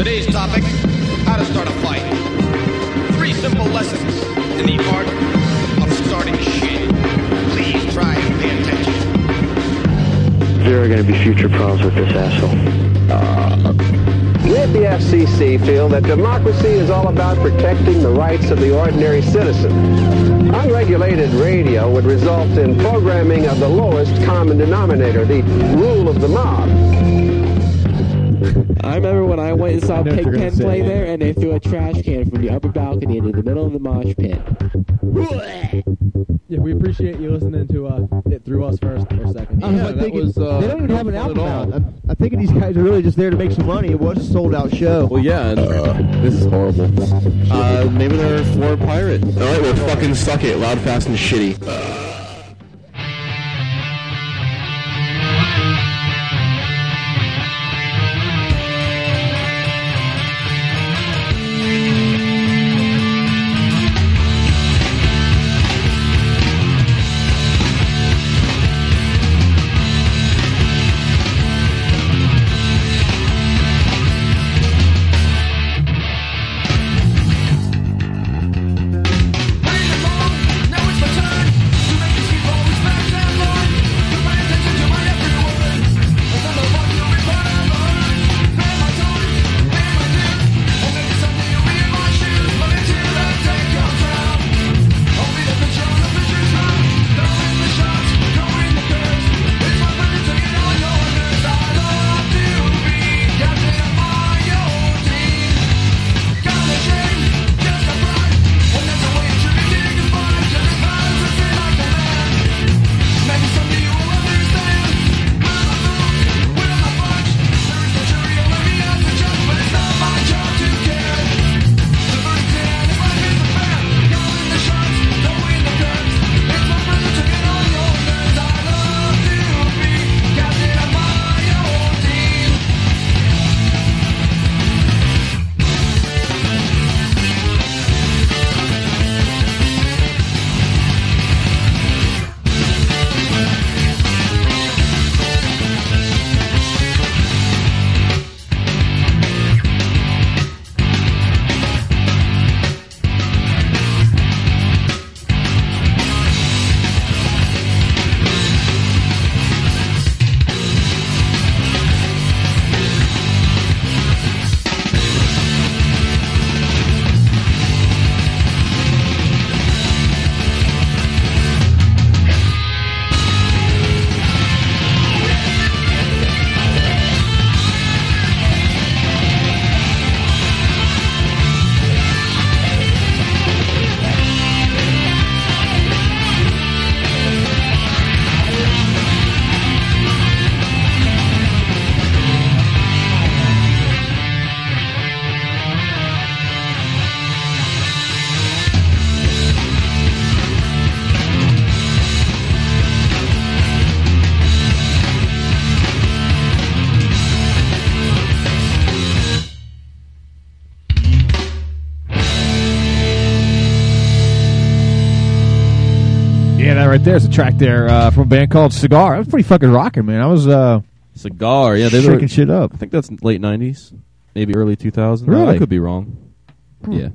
Today's topic, how to start a fight. Three simple lessons in the art of starting shit. Please try and pay attention. There are going to be future problems with this asshole. Uh, we at the FCC feel that democracy is all about protecting the rights of the ordinary citizen. Unregulated radio would result in programming of the lowest common denominator, the rule of the mob. I remember when I went and saw I know what you're gonna Pigpen play there, and they threw a trash can from the upper balcony into the middle of the mosh pit. Yeah, we appreciate you listening to uh, it through us first or second. I'm thinking, was, uh, they don't even have an not album out. I'm, I'm thinking these guys are really just there to make some money. It was a sold out show. Well, yeah, and this is horrible. Uh, maybe they're for a pirate. All right, well, fucking suck it. Loud, fast, and shitty. Right there is a track there uh, from a band called Cigar. That was pretty fucking rocking, man. I was uh, Cigar, yeah, they shaking were, shit up. I think that's late '90s, maybe early 2000s. Really? I could be wrong. Yeah,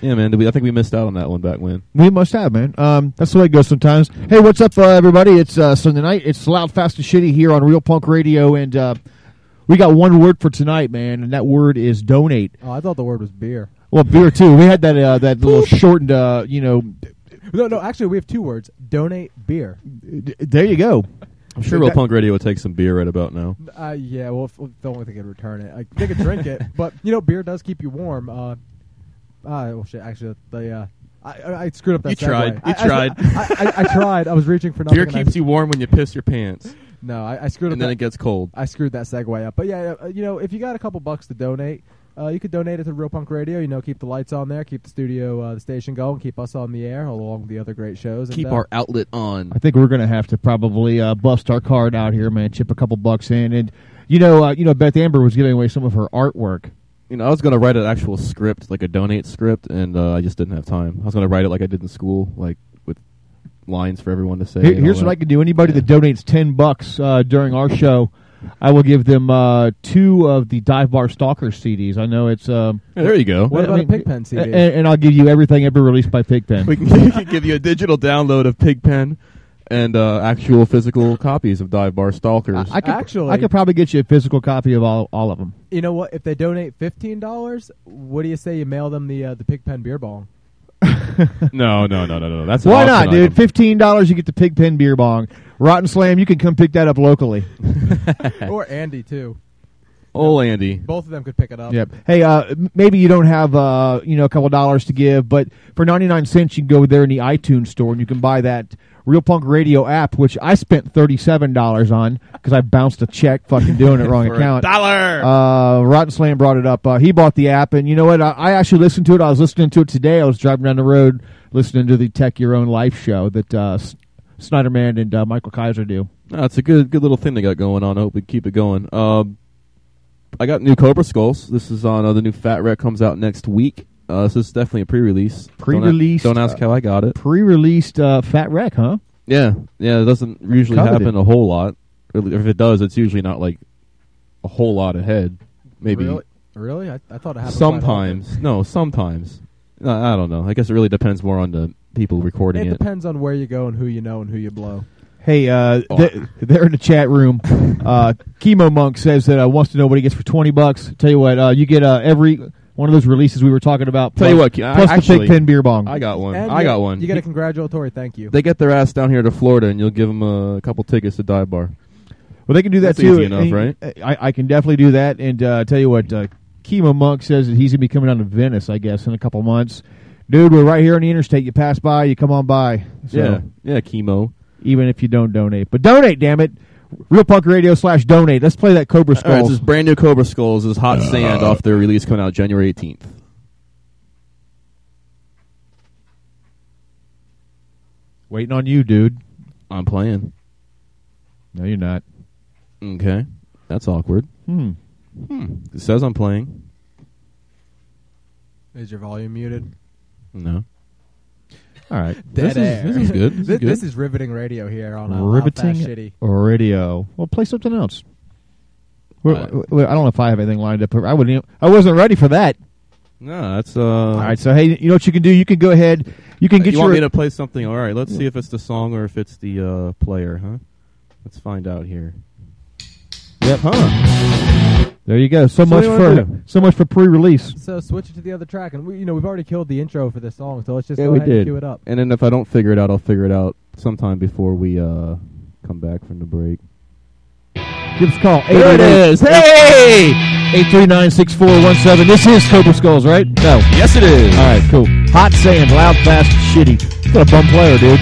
yeah, man. did we- I think we missed out on that one back when. We must have, man. Um, that's the way it goes sometimes. Hey, what's up, uh, everybody? It's uh, Sunday night. It's Loud, Fast, and Shitty here on Real Punk Radio, and uh, we got one word for tonight, man, and that word is donate. Oh, I thought the word was beer. Well, beer, too. We had that uh, that little shortened, uh, you know... No, no, actually, we have two words. Donate beer. There you go. I'm sure Real Punk Radio would take some beer right about now. Uh, yeah, well, if, don't think they could return it. Like, they could drink it, but you know, beer does keep you warm. Uh, uh well, shit. Actually, the uh, I, I I screwed up that. You tried. segue. You I, I- tried. I, I, I tried. I was reaching for nothing. Beer and I- keeps you warm when you piss your pants. No, I, I screwed up. And then that- it gets cold. I screwed that segue up. But yeah, uh, you know, if you got a couple bucks to donate, uh, you could donate it to Real Punk Radio. You know, keep the lights on there, keep the studio, uh, the station going, keep us on the air along with the other great shows. and, Keep uh, our outlet on. I think we're going to have to probably uh, bust our card out here, man. Chip a couple bucks in, and you know, uh, you know, Beth Amber was giving away some of her artwork. You know, I was going to write an actual script, like a donate script, and uh, I just didn't have time. I was going to write it like I did in school, like with lines for everyone to say. Here- here's all what I can do: anybody that donates ten bucks uh, during our show, I will give them uh, two of the Dive Bar Stalkers CDs. I know it's. Um, Yeah, there you go. What I about mean, a Pigpen CD? And, and I'll give you everything ever released by Pigpen. We can, we can give you a digital download of Pigpen and uh, actual physical copies of Dive Bar Stalkers. I could, Actually- I could probably get you a physical copy of all all of them. you know what? If they donate fifteen dollars, what do you say you mail them the uh, the Pigpen beer bong? no, no, no, no, no. That's Why not, dude? item. Fifteen dollars, you get the Pigpen beer bong. Rotten Slam, you can come pick that up locally. or Andy too. Old Andy. Both of them could pick it up. Yep. Hey, uh, maybe you don't have uh, you know a couple dollars to give, but for ninety nine cents, you can go there in the iTunes store and you can buy that Real Punk Radio app, which I spent thirty seven dollars on because I bounced a check, fucking doing it wrong For a account. dollar. Uh, Rotten Slam brought it up. Uh, he bought the app, and you know what? I, I actually listened to it. I was listening to it today. I was driving down the road listening to the Tech Your Own Life show that uh, S- Snyderman and uh, Michael Kaiser do. No, it's a good good little thing they got going on. I hope we keep it going. Um, I got new Cobra Skulls. This is on uh, the new Fat Wreck comes out next week. Uh, this is definitely a pre-release. Don't Pre-released, Don't, ask uh, how I got it. Pre-released uh, Fat Wreck, huh? Yeah, yeah. It doesn't usually Coveted. happen a whole lot. If it does, it's usually not like a whole lot ahead. Maybe Really? Really? I, I thought it happened. quite often. sometimes. No, sometimes. I don't know. I guess it really depends more on the people recording It it. depends on where you go and who you know and who you blow. Hey, uh, Oh. th- they're in the chat room. Uh, Chemo Monk says that uh, wants to know what he gets for twenty bucks. Tell you what, uh, you get uh, every one of those releases we were talking about. Tell you plus- what, I- plus actually- the Pigpen beer bong. I got one. And I got one. You get a He- congratulatory thank you. they get their ass down here to Florida, and you'll give them a couple tickets to Dive Bar. Well, they can do that That's too. easy enough, right? I, I can definitely do that. And uh, tell you what, uh, Chemo Monk says that he's gonna be coming down to Venice, I guess, in a couple months. Dude, we're right here on the interstate. You pass by, you come on by. So, yeah, yeah, chemo. Even if you don't donate, but donate, damn it. Real Punk Radio slash donate. Let's play that Cobra All right, Skulls. this is brand new Cobra Skulls. This is Hot Sand off their release coming out January 18th. Waiting on you, dude. I'm playing. No, you're not. Okay, that's awkward. Hmm. Hmm. It says I'm playing. Is your volume muted? No. All right. Dead This is- this is good. This is good. This is riveting radio here on uh, Riveting Shitty. radio. Well, play something else. Well, Uh, I don't know if I have anything lined up. I wouldn't. I wasn't ready for that. No, that's uh. All right. So hey, you know what you can do? You can go ahead. You can get you your. want me to play something? All right, let's see if it's the song or if it's the uh, player, huh? Let's find out here. Yep. Huh? There you go. So So much do you wanna for so much for pre-release. So switch it to the other track, and we, you know we've already killed the intro for this song, so let's just Yeah, go we ahead and did. cue it up. And then if I don't figure it out, I'll figure it out sometime before we uh come back from the break. Give us a call. There it is. Hey! Eight three nine six four one seven. This is Cobra Skulls, right? No. Yes, it is. All right. Cool. Hot sand, loud, fast, shitty. What a bum player, dude.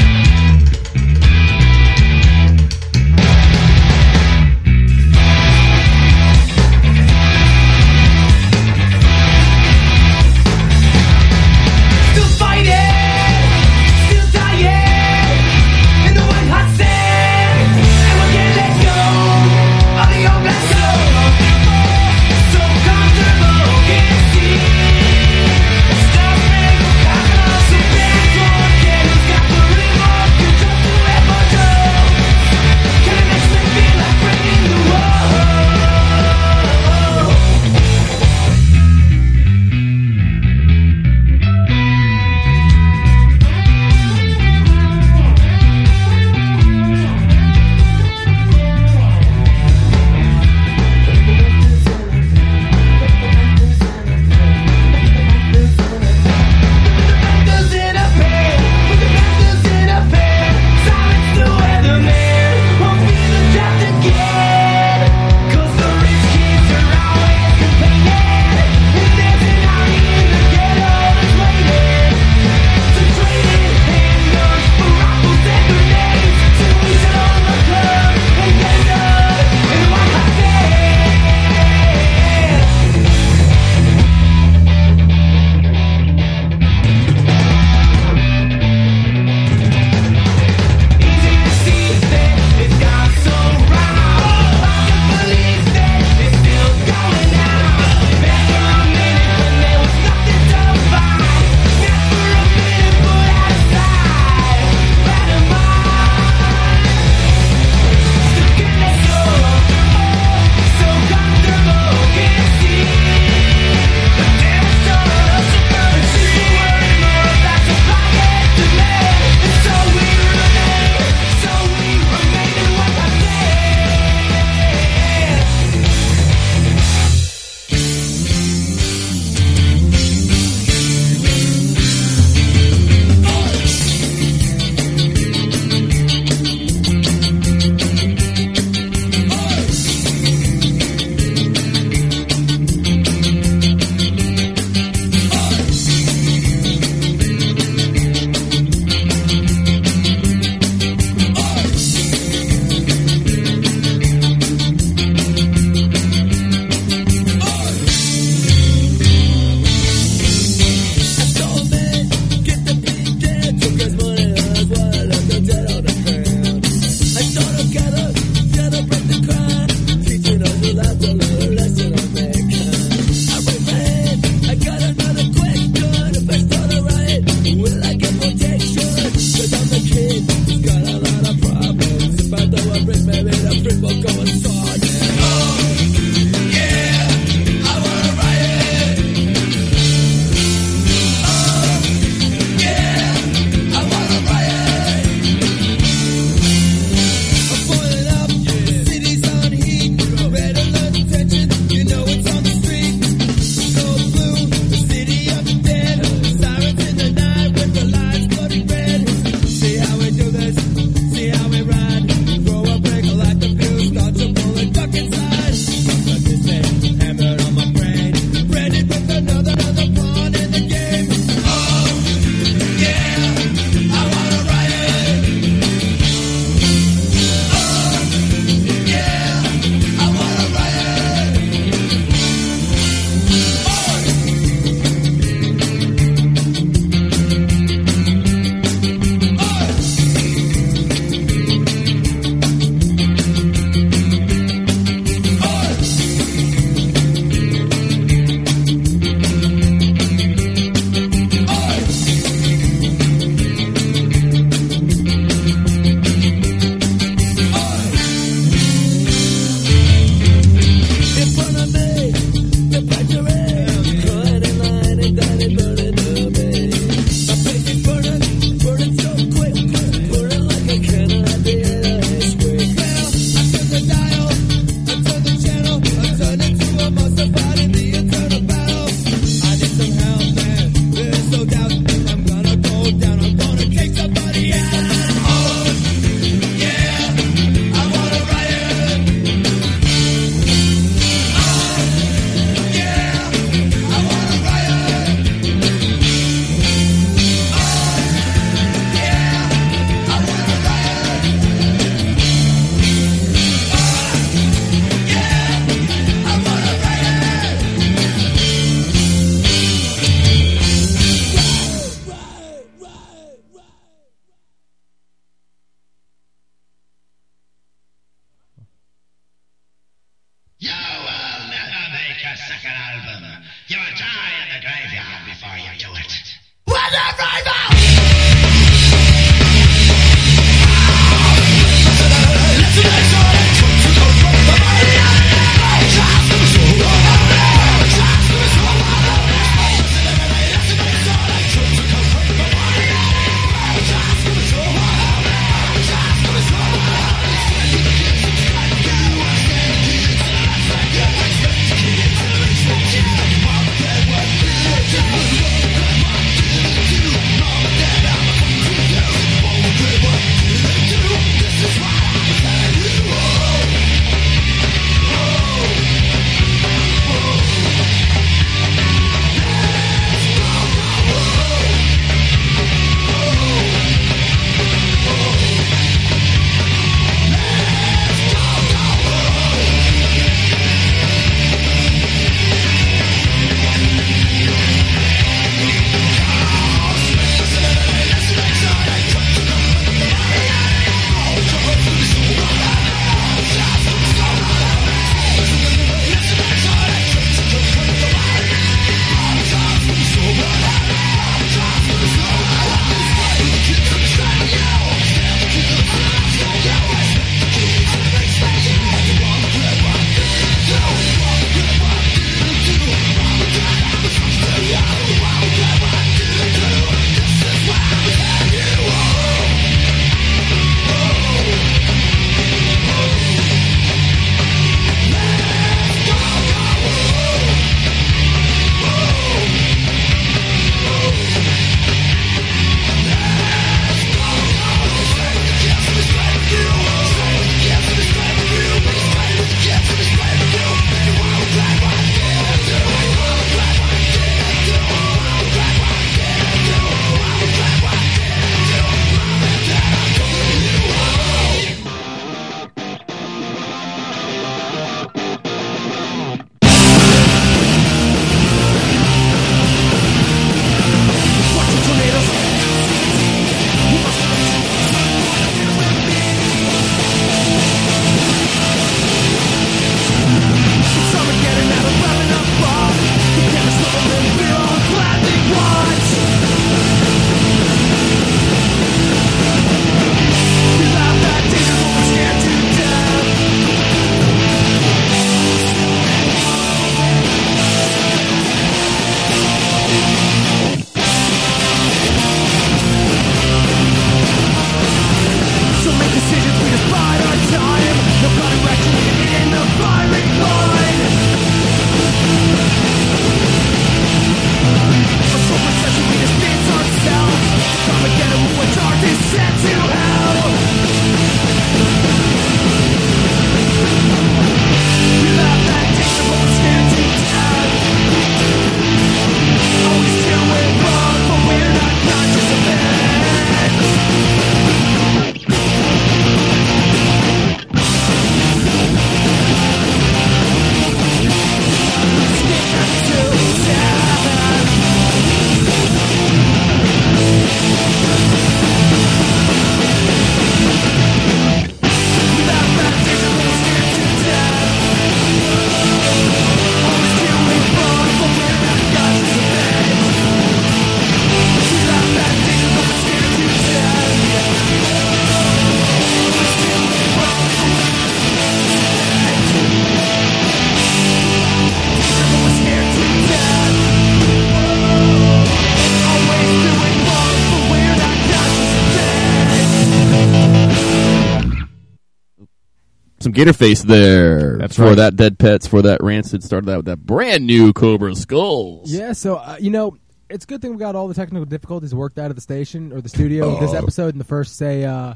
Some Gator Face there. That's for right. that Dead Pets, for that Rancid. Started out with that brand new Cobra Skulls. Yeah, so uh, you know, it's a good thing we got all the technical difficulties worked out of the station or the studio this Oh. episode in the first say. Uh,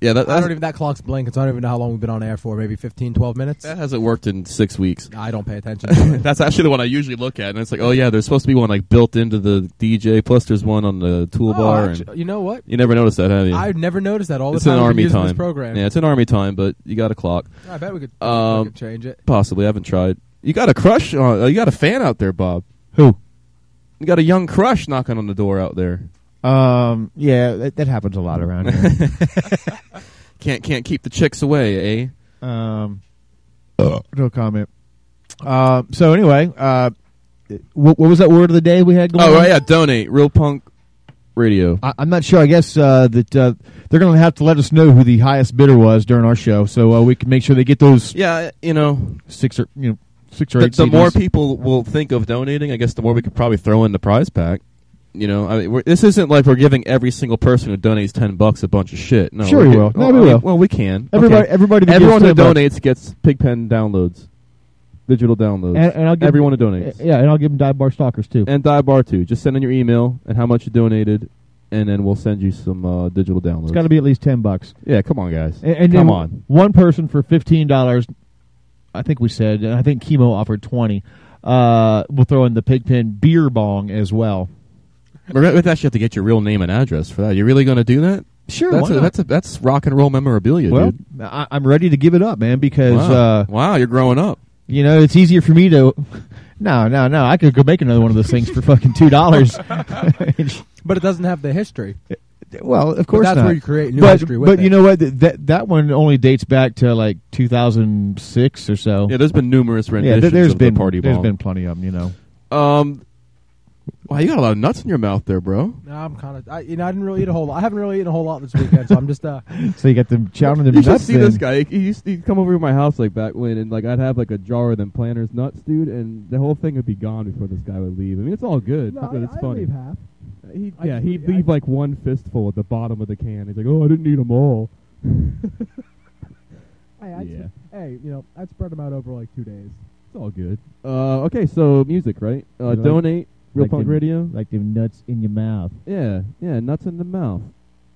Yeah, that, I don't even that clock's blinking, so I don't even know how long we've been on air for. Maybe 15, 12 minutes. that hasn't worked in six weeks. I don't pay attention. That's actually the one I usually look at, and it's like, oh yeah, there's supposed to be one like built into the DJ. Plus, there's one on the toolbar. Oh, and you know what? You never noticed that, have you? I've never noticed that. All the it's time an army using time. this program. Yeah, it's an army time, but you got a clock. I bet we could, we Um, could change it. Possibly, I haven't tried. You got a crush on? Uh, you got a fan out there, Bob? Who? You got a young crush knocking on the door out there. Um, yeah, that, that happens a lot around here. Can't can't keep the chicks away, eh? um, no comment. Uh, so anyway, uh, what, what was that word of the day we had going Oh right, yeah, donate Real Punk Radio. I, I'm not sure. I guess uh, that uh, they're going to have to let us know who the highest bidder was during our show, so uh, we can make sure they get those Yeah, you know, six or you know six or the, eight. the more people will think of donating, I guess the more we could probably throw in the prize pack. You know, I mean, we're, this isn't like we're giving every single person who donates ten bucks a bunch of shit. No, Sure we will. No, well, we I mean, will. Well, we can. Everybody- Okay. everybody that everyone who 10 bucks. donates gets Pigpen downloads, digital downloads. and, and I'll give everyone who donates. Yeah, and I'll give them dive bar stalkers too. and dive bar too. Just send in your email and how much you donated, and then we'll send you some uh, digital downloads. it's got to be at least ten bucks. yeah, come on, guys. And, and come on. one person for fifteen dollars. I think we said, and I think Chemo offered twenty. Uh, we'll throw in the Pigpen beer bong as well. We're gonna- actually have to get your real name and address for that. You're really going to do that? Sure, that's why a, not? that's a, that's rock and roll memorabilia, well, dude. I, I'm ready to give it up, man, because Wow. uh, wow, you're growing up. you know it's easier for me to. No, no, no! I could go make another one of those things for fucking two dollars. But it doesn't have the history. well, of course that's not. where you create new but, history with But it. you know what? Th- That that one only dates back to like 2006 or so. Yeah, there's been numerous Yeah, renditions there, has of been the party there's bong. been plenty of them. You know. Um, wow, you got a lot of nuts in your mouth there, bro. No, I'm kind of. I, you know, I didn't really eat a whole lot. I haven't really eaten a whole lot this weekend, so I'm just. uh So you got them chowing them You should nuts. see this guy. He used to he'd come over to my house like back when, and like I'd have like a jar of them planters nuts, dude, and the whole thing would be gone before this guy would leave. I mean, it's all good, but it's funny. half. He, I yeah, just he'd leave- leave like one fistful at the bottom of the can. He's like, "Oh, I didn't eat them all." Hey, I'd, Yeah. hey, you know, I'd spread them out over like two days. It's all good. Uh, okay, so music, right? Uh, Like- donate Real like Punk them- Radio. like them nuts in your mouth. Yeah, yeah, nuts in the mouth.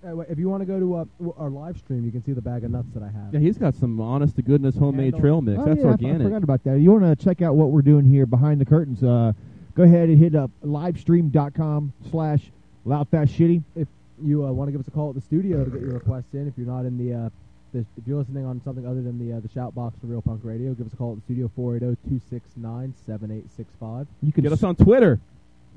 Hey, wait, if you want to go to uh, our live stream, you can see the bag of nuts that I have. Yeah, he's got some honest to goodness homemade don't- trail mix. Oh, That's yeah, I f- I organic. forgot about that. You want to check out what we're doing here behind the curtains? Uh, go ahead and hit up livestream.com slash loudfastshitty. If you uh, want to give us a call at the studio to get your requests in, if you're not in the, uh, the if you're listening on something other than the uh, the shout box for Real Punk Radio, give us a call at the studio 480-269-7865. You can Get us on Twitter.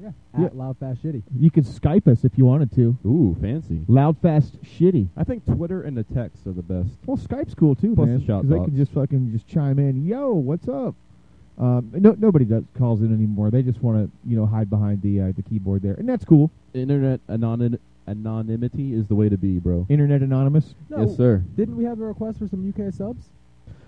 Yeah, Yeah. at Loud Fast Shitty. You could Skype us if you wanted to. Ooh, fancy. Loudfast shitty. I think Twitter and the text are the best. Well, Skype's cool too, Plus man. the Because they can just fucking just chime in. Yo, what's up? Um, no, nobody does calls in anymore. They just want to, you know, hide behind the uh, the keyboard there, and that's cool. Internet anonym anonymity is the way to be, bro. Internet anonymous. No, Yes, sir. Didn't we have a request for some UK subs?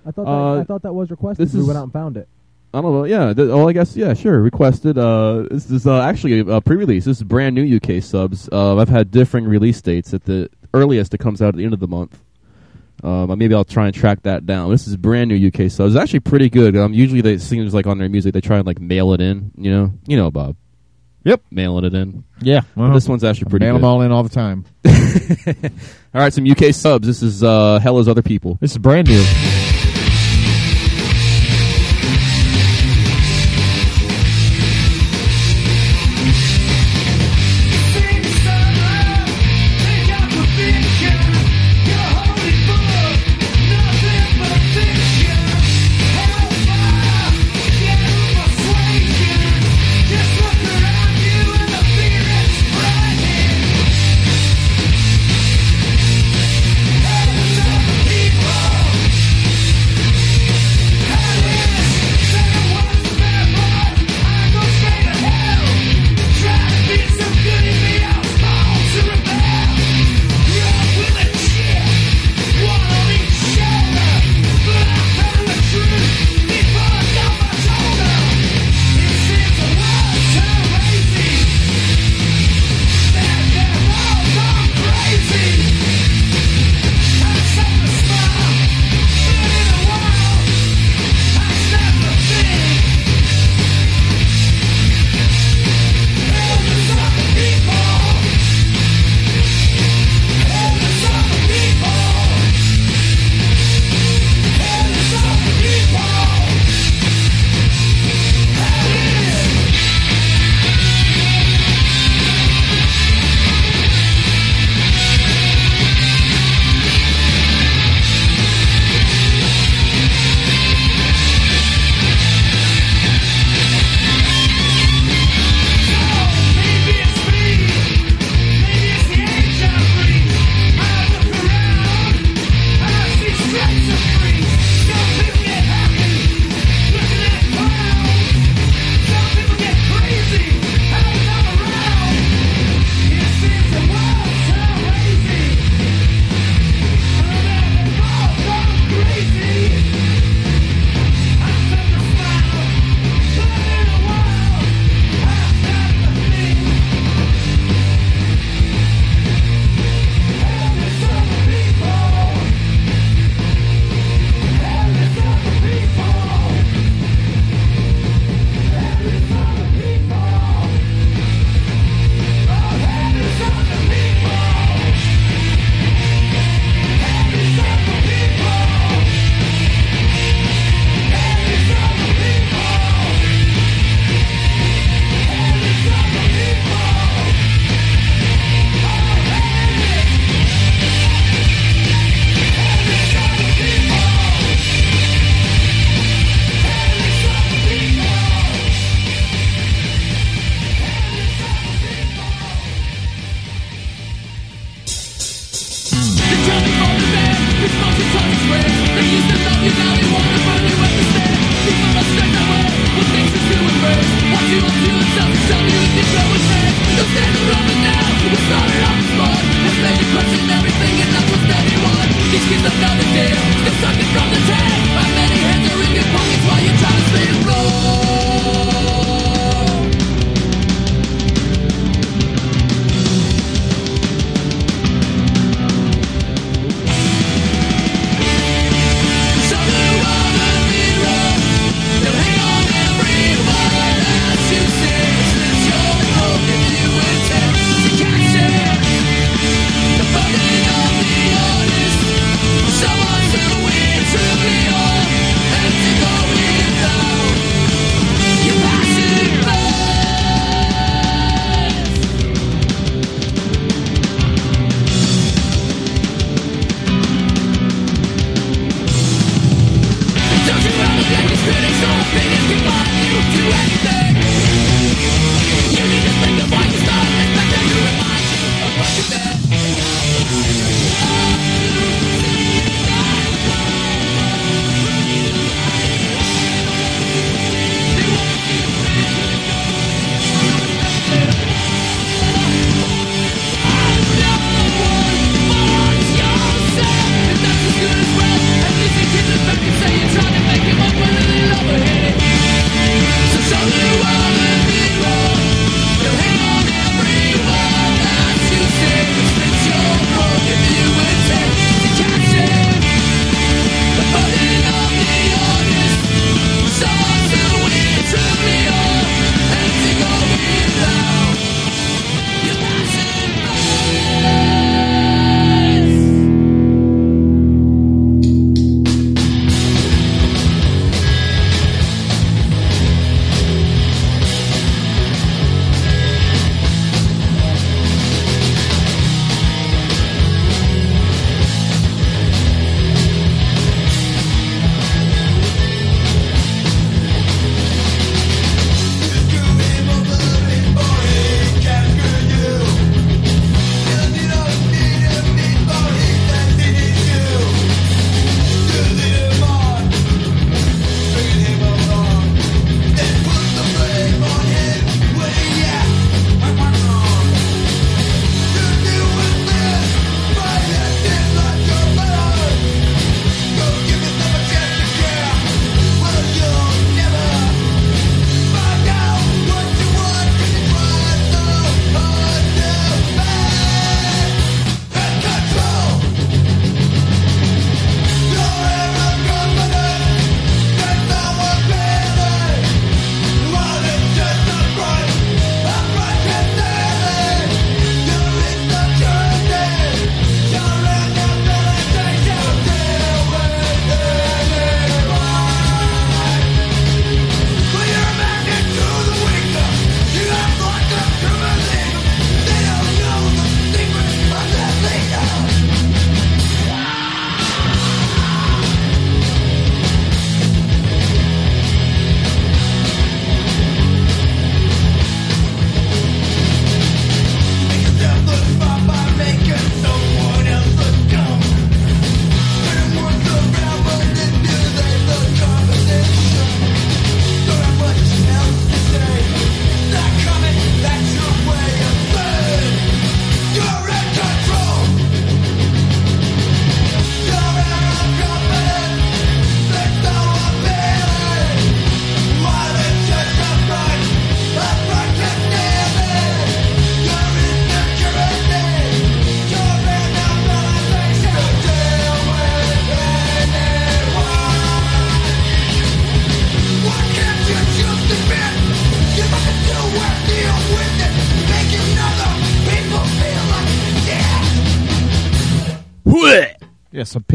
I thought Uh, that, I thought that was requested. this we is- went out and found it. I don't know. Yeah. Th- well, I guess yeah. Sure. Requested. Uh, this is uh, actually a, pre-release. This is brand new UK subs. Uh, I've had differing release dates. At the earliest, it comes out at the end of the month. Um, maybe I'll try and track that down. This is brand new UK subs. It's actually pretty good. Um, usually they seems like on their music they try and like mail it in. You know. You know, Bob. Yep. Mailing it in. Yeah. But this one's actually pretty mail good. them all in all the time. All right, some UK subs. This is uh, Hell Is Other People. This is brand new.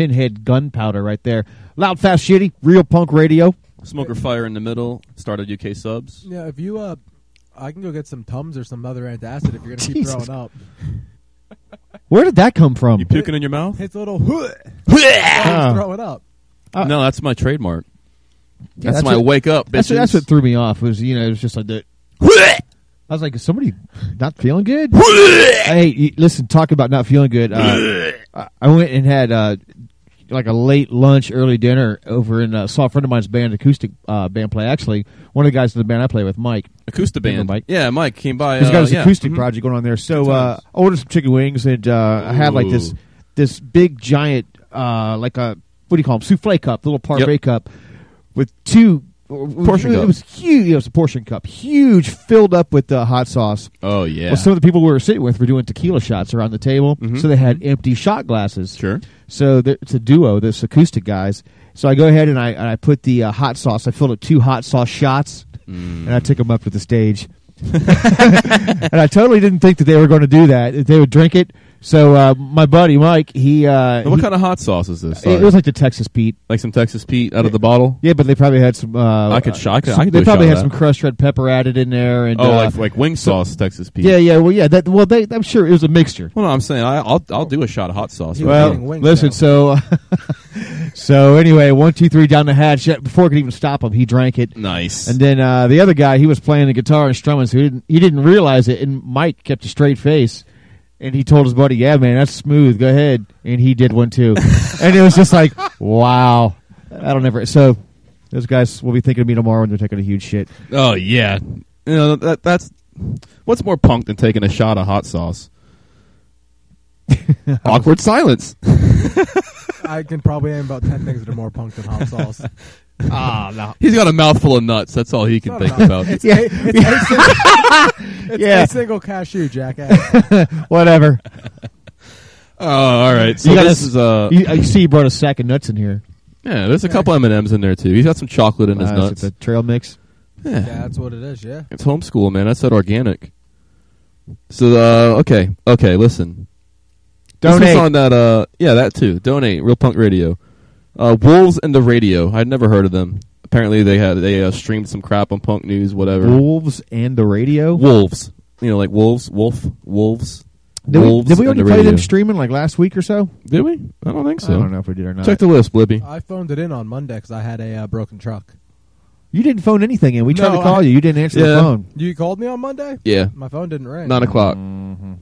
Pinhead gunpowder right there. Loud, fast, shitty. Real punk radio. Smoke or Fire in the middle. Started UK subs. Yeah, if you uh, I can go get some tums or some other antacid if you're gonna keep Jesus. throwing up. Where did that come from? You puking in your mouth? It's a little Ah. throwing up. Uh, no, that's my trademark. That's, that's my what- wake up. That's, bitches. that's what threw me off. Was you know it was just like that. I was like, is somebody not feeling good? hey, listen, talk about not feeling good. Uh, I- I went and had uh, like a late lunch, early dinner over in uh, saw a friend of mine's band, acoustic uh, band play. Actually, one of the guys in the band I play with, Mike. Acoustic band. Mike? Yeah, Mike came by. He's got uh, his yeah. acoustic Mhm. project going on there. So uh. I ordered some chicken wings, and uh, I had like this this big giant, uh, like a what do you call them, souffle cup, little parfait cup, with two Portion it, cup. was huge. It was a portion cup, huge, filled up with uh, hot sauce. Oh yeah. Well, some of the people we were sitting with were doing tequila shots around the table, Mhm. so they had empty shot glasses. Sure. So there- it's a duo, this acoustic guys. So I go ahead and I and I put the uh, hot sauce. I filled it two hot sauce shots, Mm. and I took them up to the stage. and I totally didn't think that they were going to do that. That they would drink it. So uh, my buddy Mike, he, uh, what he- kind of hot sauce is this? it was like the Texas Pete. like some Texas Pete out of the bottle. Yeah, but they probably had some. Uh, I could shock. I could- some- I could they probably had some crushed red pepper added in there, and Oh, uh, like like wing sauce, Texas Pete. yeah, yeah, well, yeah. That well, they, I'm sure it was a mixture. Well, no, I'm saying I, I'll I'll do a shot of hot sauce. He was right eating Listen, now. so so anyway, one, two, three down the hatch. Before I could even stop him, he drank it. nice. And then uh, the other guy, he was playing the guitar and strumming, so he didn't, he didn't realize it. And Mike kept a straight face, and he told his buddy, "Yeah, man, that's smooth. Go ahead." And he did one too. and it was just like, "Wow, I don't ever." So those guys will be thinking of me tomorrow when they're taking a huge shit. oh yeah, you know that that's what's more punk than taking a shot of hot sauce. Awkward silence. I can probably name about ten things that are more punk than hot sauce. Ah, no. He's got a mouthful of nuts. That's all he can think enough. about. It's, Yeah. a, it's, a single, it's Yeah. a single cashew, jackass. Whatever. Oh, all right. So You gotta this is uh, You, I see you brought a sack of nuts in here. yeah. There's a couple M and M's in there too. He's got some chocolate in his Uh, is it nuts. the trail mix. Yeah. yeah, that's what it is. Yeah. It's homeschool, man. That's that organic. So, uh, okay, okay, listen. This Donate. was on that, uh, yeah, that too. Donate, Real Punk Radio. Uh, Wolves and the Radio. I'd never heard of them. Apparently, they had they uh, streamed some crap on Punk News, whatever. Wolves and the radio. Wolves, you know, like wolves, wolf, wolves. Did we, wolves did we and already the play radio. them streaming like last week or so? Did we? I don't think so. I don't know if we did or not. Check the list, Blibby. I phoned it in on Monday because I had a uh, broken truck. You didn't phone anything in. We tried to call I- you. You didn't answer Yeah. the phone. You called me on Monday. Yeah, My phone didn't ring. nine o'clock Mm-hmm.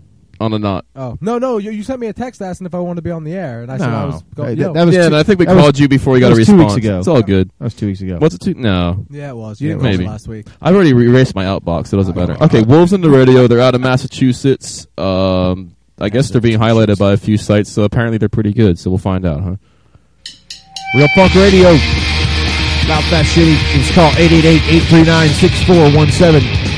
On a knot. Oh no, no! You, you sent me a text asking if I wanted to be on the air, and I said I was. Go, Hey, yo. that, that was yeah, two, and I think we that was- called you before you that got a was two response. weeks ago. It's all good. that was two weeks ago. What's it? Two? No, yeah, it was. You Yeah, didn't call maybe. last week. I've already erased my outbox. It doesn't matter. Okay, Wolves in the Radio. They're out of Massachusetts. Um, I guess they're being highlighted by a few sites, so apparently they're pretty good. So we'll find out, huh? Real Punk Radio. Loud Fast Shitty. It's called 888-839-6417.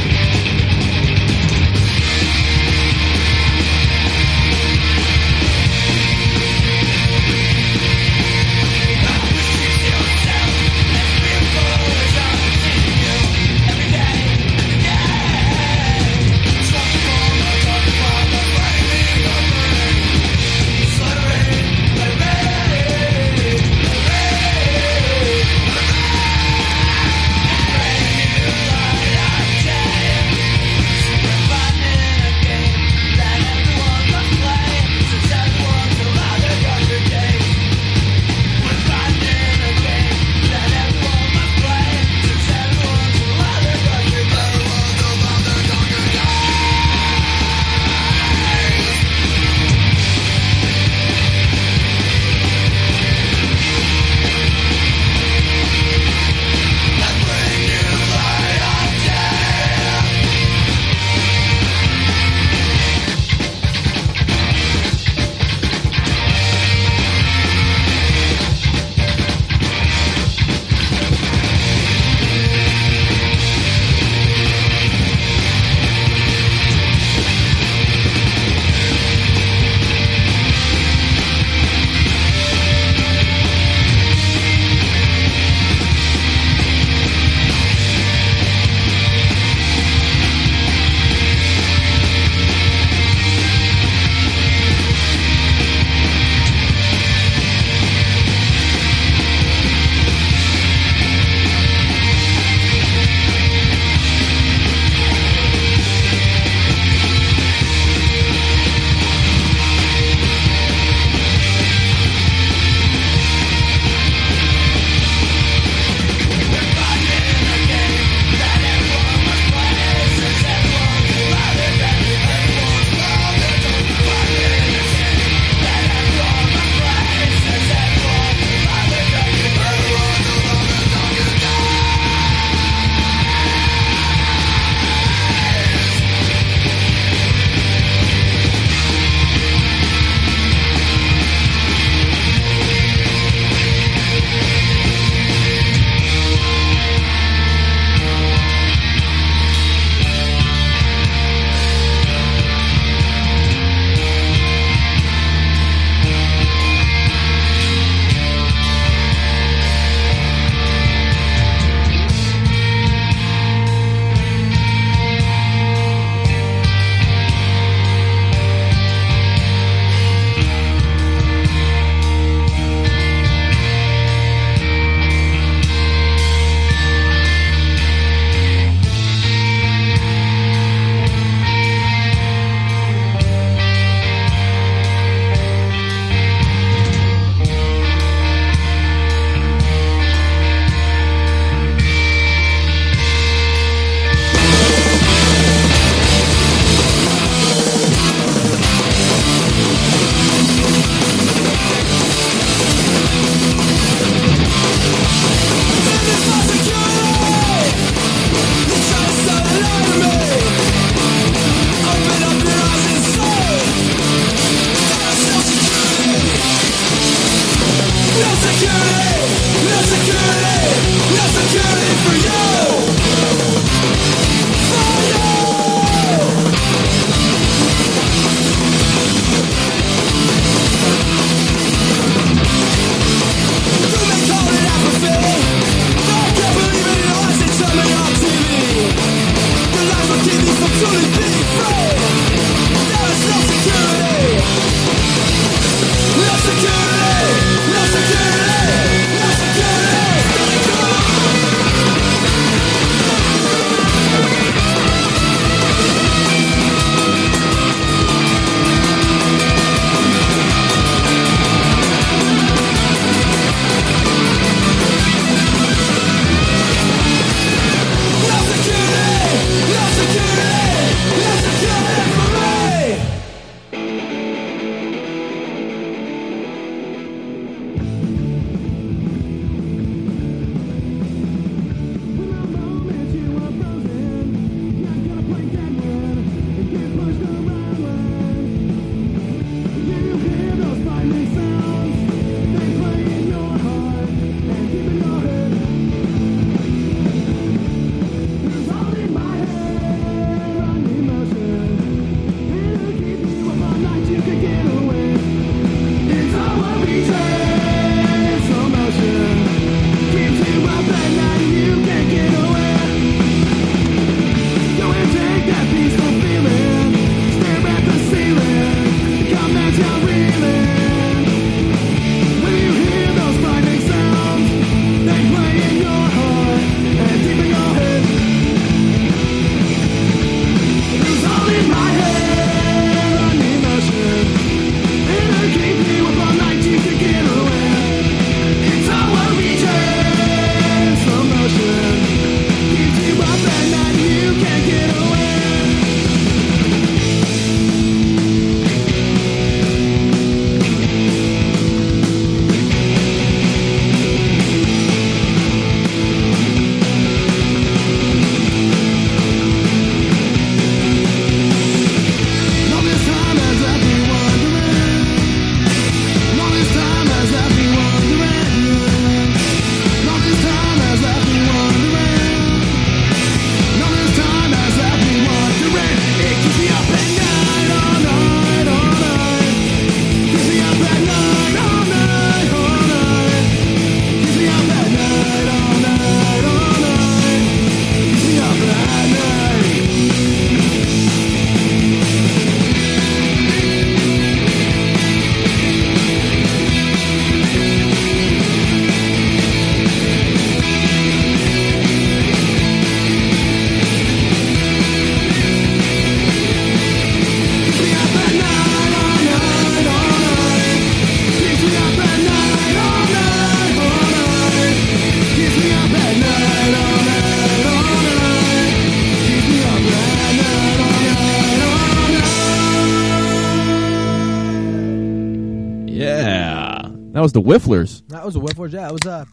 That was the Whifflers. That was the Whifflers. Yeah, it was. Uh,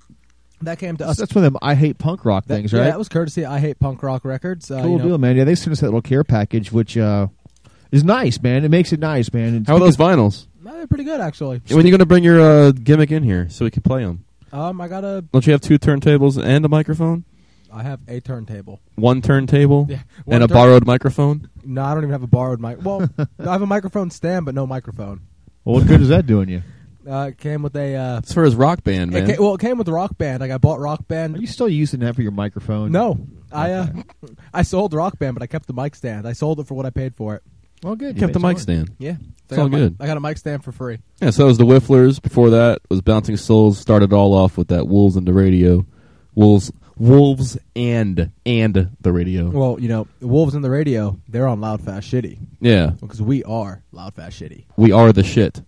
that came to us. That's one of them I hate punk rock That- things, yeah, right? that was courtesy. I hate punk rock records. Uh, cool you know, deal, man. Yeah, they sent us that little care package, which uh, is nice, man. It makes it nice, man. It's How are those vinyls? No, they're pretty good actually. When are you going to bring your uh, gimmick in here so we can play them? Um, I got a. Don't you have two turntables and a microphone? I have a turntable. One turntable Yeah, and a turn- borrowed microphone? No, I don't even have a borrowed mic. Well, I have a microphone stand, but no microphone. Well, what good is that doing you? Uh, it came with a. Uh, It's for his rock band, it man. ca- well, it came with the rock band. Like I bought rock band. Are you still using that for your microphone? No, I uh, I sold rock band, but I kept the mic stand. I sold it for what I paid for it. Well, good. Kept the mic stand. Yeah, It's I got all a mic- good. I got a mic stand for free. Yeah, so that was the Whifflers. Before that was Bouncing Souls. Started all off with that Wolves and the Radio. Wolves, Wolves and and the radio. Well, you know, the Wolves in the radio, they're on Loud Fast Shitty. Yeah. Because we are Loud Fast Shitty. We are the shit.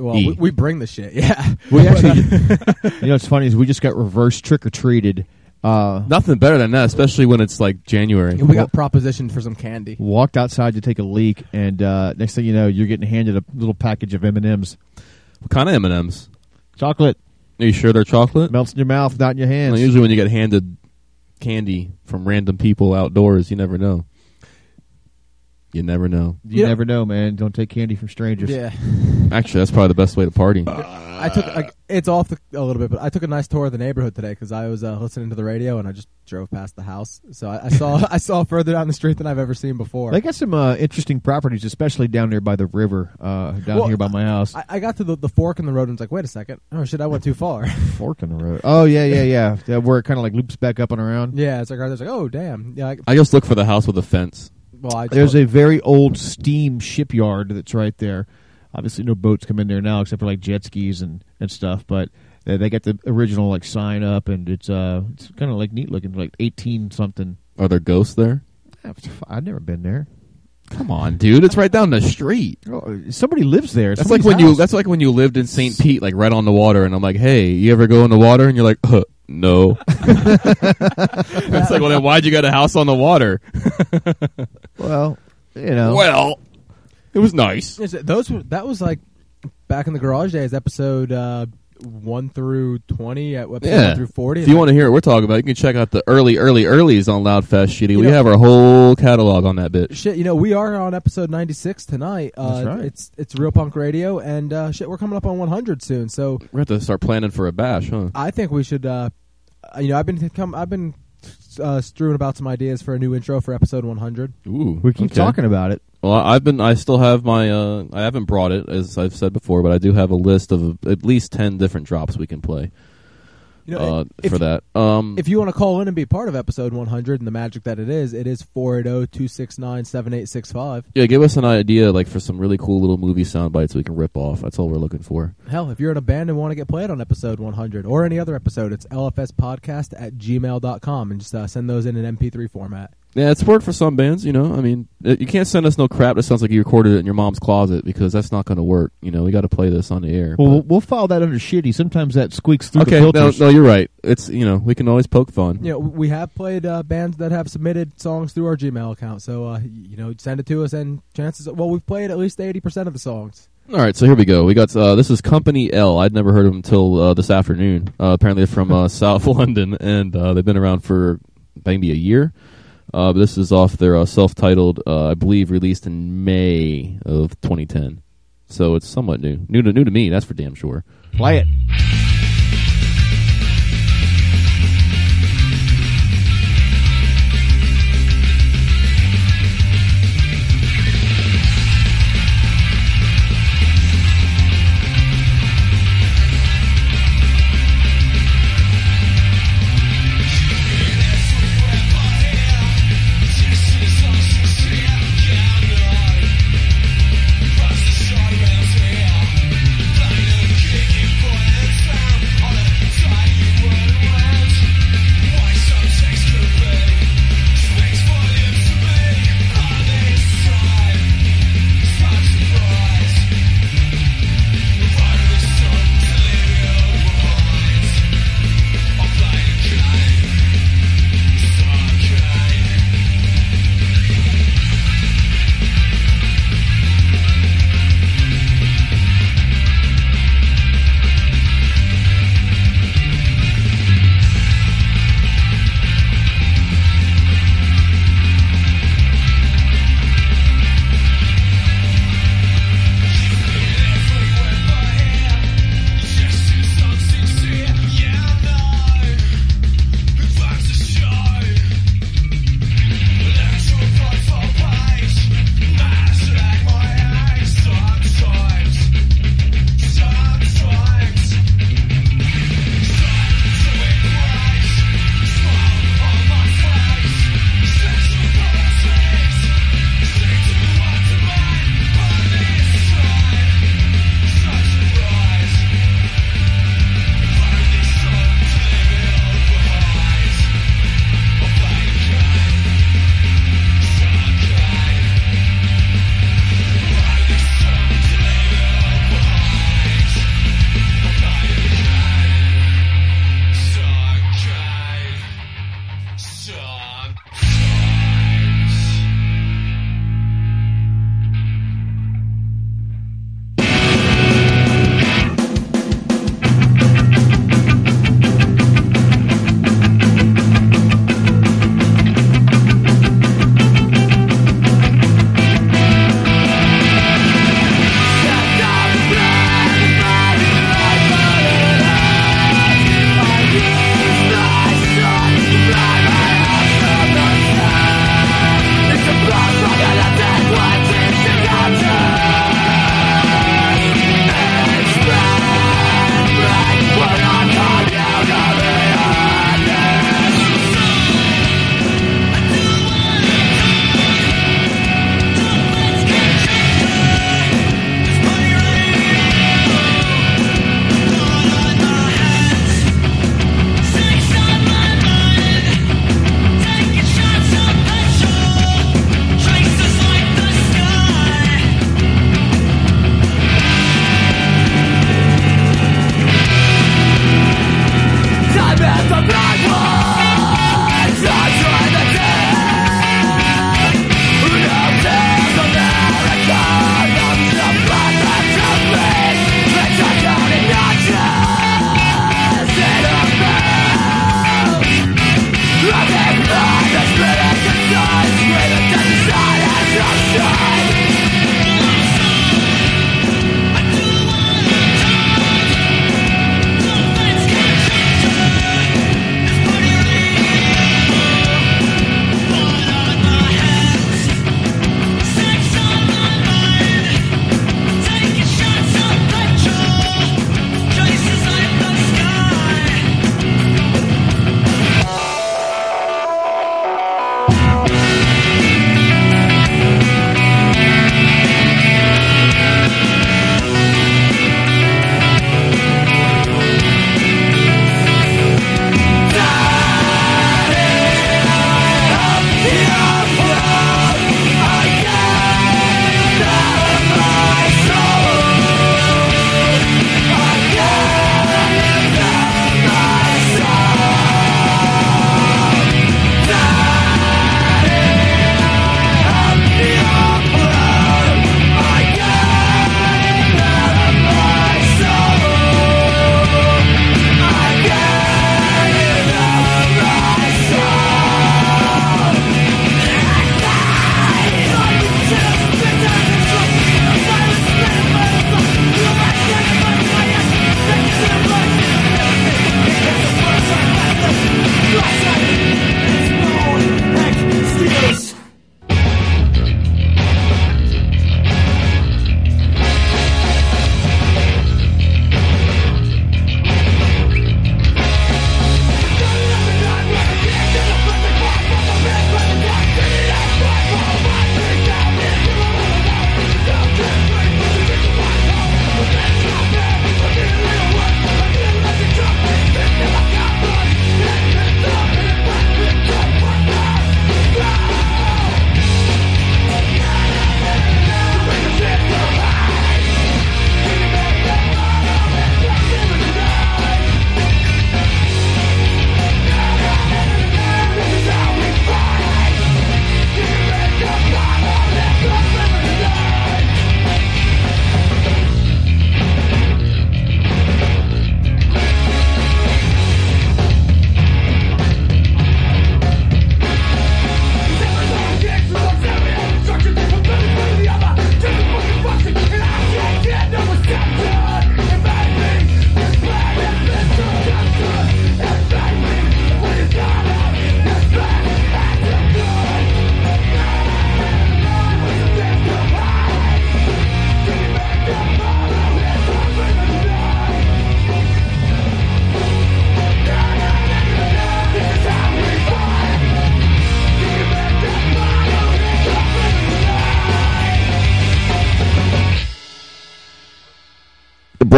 Well, E. we, we bring the shit, yeah. We actually, you know, what's funny is we just got reverse trick or treated. Uh, Nothing better than that, especially when it's like January. we got propositioned for some candy. walked outside to take a leak, and uh, next thing you know, you're getting handed a little package of M and M's, What kind of M and M's? chocolate. Are you sure they're chocolate? Melts in your mouth, not in your hands. Well, usually when you get handed candy from random people outdoors, you never know. You never know. you Yeah. never know, man. Don't take candy from strangers. Yeah. Actually, that's probably the best way to party. I took like it's off the, a little bit, but I took a nice tour of the neighborhood today because I was uh, listening to the radio and I just drove past the house. So I, I saw I saw further down the street than I've ever seen before. They got some uh, interesting properties, especially down there by the river, uh, down Well, here by my house. I, I got to the, the fork in the road and was like, wait a second, oh shit, I went too far. Fork in the road. Oh yeah, yeah, yeah. That where it kind of like loops back up and around. yeah, it's like I was like, oh damn, yeah, I, I just look for the house with a fence. Well, I There's a very old steam shipyard that's right there. Obviously, no boats come in there now except for like jet skis and, and stuff. But they, they got the original like sign up, and it's uh it's kind of like neat looking, like eighteen something. Are there ghosts there? I've never been there. Come on, dude. It's right down the street. Oh, somebody lives there. It's That's like when somebody's you. That's like when you lived in St. Pete, like right on the water, and I'm like, "Hey, you ever go in the water?" And you're like, uh, "No." it's like, well, then why'd you get a house on the water? well, you know. Well, it was nice. Is it- those were that was like back in the garage days, episode uh, one through twenty, at episode Yeah. one through forty. If you want to hear what we're talking about, you can check out the early, early, earlies on Loud Loudfest Shitty. We know- have our whole catalog on that bit. Shit, you know we are on episode ninety six tonight. Uh, That's right. It's it's Real Punk Radio, and uh, shit, we're coming up on one hundred soon. So We're going to have to start planning for a bash, huh? I think we should. Uh, you know, I've been come, I've been uh, strewing about some ideas for a new intro for episode one hundred. Ooh, We keep okay. talking about it. Well, I've been. I still have my. Uh, I haven't brought it as I've said before, but I do have a list of at least ten different drops we can play You know, uh, if- for that. Um, If you want to call in and be part of episode 100 and the magic that it is, it is oh, 480-269-7865. yeah, give us an idea, like for some really cool little movie sound bites we can rip off. That's all we're looking for. Hell, if you're in a band and want to get played on episode 100 or any other episode, it's lfspodcast at gmail.com and just uh, send those in an MP3 format. Yeah, it's worked for some bands. You know, I mean, you can't send us no crap that sounds like you recorded it in your mom's closet because that's not going to work. You know, we got to play this on the air. Well, we'll, we'll file that under shitty. Sometimes that squeaks through okay, the no, filters. no, you're right. It's you know, we can always poke fun. Yeah, we have played uh, bands that have submitted songs through our Gmail account, so uh, you know, send it to us, and chances well, we've played at least 80% of the songs. All right, so here we go. We got uh, this is Company L. I'd never heard of them until uh, this afternoon. Uh, apparently, they're from uh, South London, and uh, they've been around for maybe a year. Uh, this is off their uh, self-titled, uh, I believe, released in May of 2010. So it's somewhat new, new to new to me. That's for damn sure. Play it.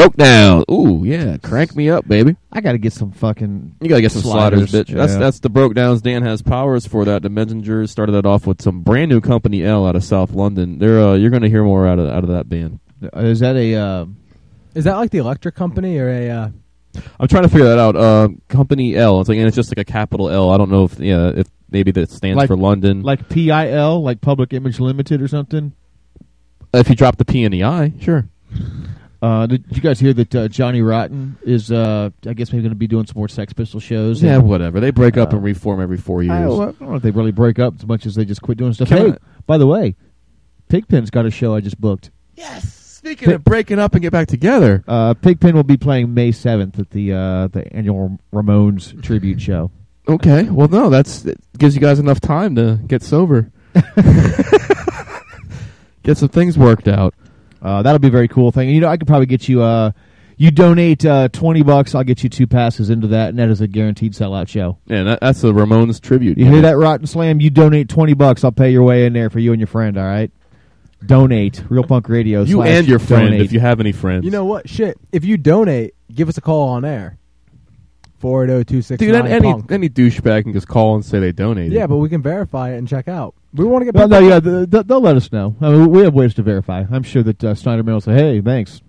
Broke down. Ooh, yeah, crank me up, baby. I got to get some fucking. You gotta get some sliders, bitch. That's Yeah. that's the broke downs. Dan has powers for that. The Messengers started that off with some brand new company L out of South London. They're uh, you're gonna hear more out of out of that band. Uh, Is that a? Uh, Is that like the electric company or a? Uh, I'm trying to figure that out. Uh, company L. It's like and it's just like a capital L. I don't know if yeah if maybe that stands like for London. like PIL, like Public Image Limited or something. if you drop the P and the I, sure. Uh, did you guys hear that uh, Johnny Rotten is? Uh, I guess maybe going to be doing some more Sex Pistol shows. Yeah, and- whatever. They break up Uh, and reform every four years. I, well, I don't know if they really break up as much as they just quit doing stuff. Can Hey, I- by the way, Pigpen's got a show I just booked. Yes. Speaking of breaking up and get back together, Uh, Pigpen will be playing May seventh at the uh, the annual Ramones tribute show. okay. Well, no, that's it gives you guys enough time to get sober, get some things worked out. Uh, that'll be a very cool thing. You know, I could probably get you. Uh, you donate uh, twenty bucks, I'll get you two passes into that, and that is a guaranteed sellout show. Yeah, that, that's the Ramones tribute. You hear that, Rotten Slam? You donate twenty bucks, I'll pay your way in there for you and your friend. All right, donate Real Punk Radio. You slash and your friend, donate. if you have any friends. you know what? Shit. If you donate, give us a call on air. Four eight zero two six dude, nine any punk. any douchebag can just call and say they donated. Yeah, but we can verify it and check out. We want to get. Well, no, yeah, th th they'll let us know. I mean, we have ways to verify. I'm sure that uh, Snyder Man will say, "Hey, thanks."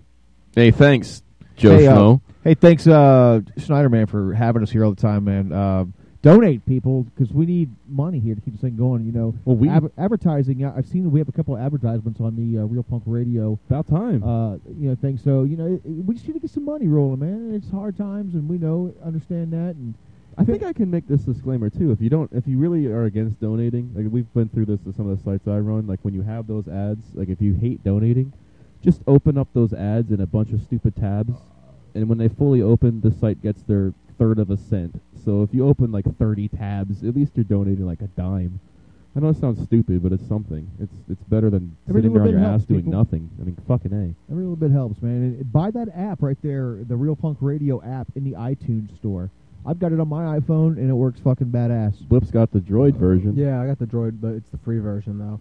Hey, thanks, Joe hey, uh, hey, thanks, uh, Snyder Man, for having us here all the time, man. Uh, donate, people, because we need money here to keep this thing going. You know, Well, we- Adver- advertising. I've seen we have a couple of advertisements on the uh, Real Punk Radio. About time. Uh, you know, thing. So you know, it, it- we just need to get some money rolling, man. It's hard times, and we know, understand that, and I think I can make this disclaimer too. If you don't, if you really are against donating, like we've been through this with some of the sites I run. Like when you have those ads, like if you hate donating, just open up those ads in a bunch of stupid tabs, and when they fully open, the site gets their third of a cent. So if you open like 30 tabs, at least you're donating like a dime. I know it sounds stupid, but it's something. It's it's better than Every sitting there on your ass doing people. nothing. I mean, fucking a. Every little bit helps, man. And buy that app right there, the Real Punk Radio app in the iTunes store. I've got it on my iPhone, and it works fucking badass. Blip's got the Droid version. Yeah, I got the Droid, but it's the free version though.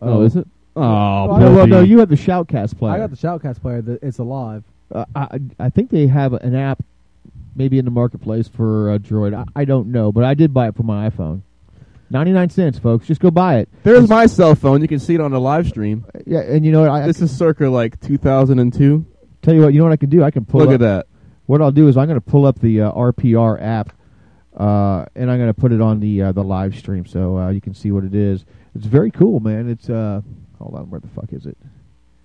Oh, is it? Oh, Well, Oh, well, no, you have the Shoutcast player. I got the Shoutcast player. That it's alive. Uh, I, I think they have an app, maybe in the marketplace for a Droid. I, I don't know, but I did buy it for my iPhone. Ninety nine cents, folks. Just go buy it. There's my cell phone. You can see it on the live stream. Yeah, and you know what? I, I This is circa like 2002. tell you what. You know what I can do? I can pull Look up, at that. What I'll do is I'm going to pull up the uh, RPR app, uh, and I'm going to put it on the uh, the live stream so uh, you can see what it is. It's very cool, man. It's uh, hold on, where the fuck is it?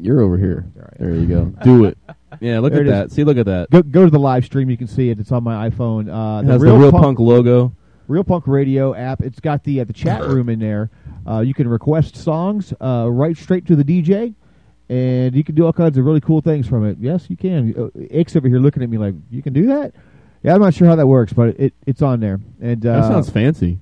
You're over here. There There you go. Do it. Yeah, look There at it is. that. See, look at that. Go go to the live stream. You can see it. It's on my iPhone. Uh, It has the Real Punk logo. Real Punk Radio app. It's got the uh, the chat room in there. Uh, you can request songs uh, right straight to the DJ, and you can do all kinds of really cool things from it. Yes, you can. Uh, Ix over here looking at me like, you can do that? Yeah, I'm not sure how that works, but it it's on there. And uh, That sounds fancy.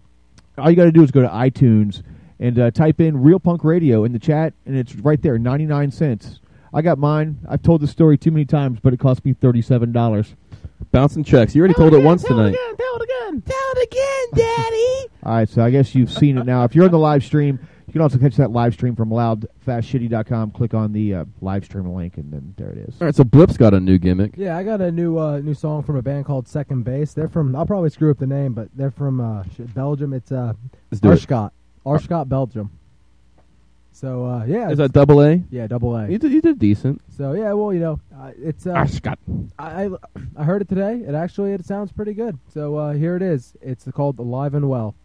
all you got to do is go to iTunes and uh, type in Real Punk Radio in the chat, and it's right there, 99 cents. I got mine. I've told the story too many times, but it cost me $37. Bouncing checks. You already told it once tonight. Tell it again. Tell it again, Daddy. All right, so I guess you've seen it now. If you're on the live stream, you can also catch that live stream from loudfastshitty.com. Click on the uh, live stream link, and then there it is. All right, so Blip's got a new gimmick. Yeah, I got a new uh, new song from a band called Second Base. They're from. I'll probably screw up the name, but they're from uh, Belgium. It's uh, Let's Aarschot, Aarschot, Belgium. So uh, yeah, Is that double A? yeah, double A. You did, you did decent. So yeah, well, you know, uh, it's uh, Aarschot. I, I I heard it today. It actually it sounds pretty good. So uh, here it is. It's called Alive and Well.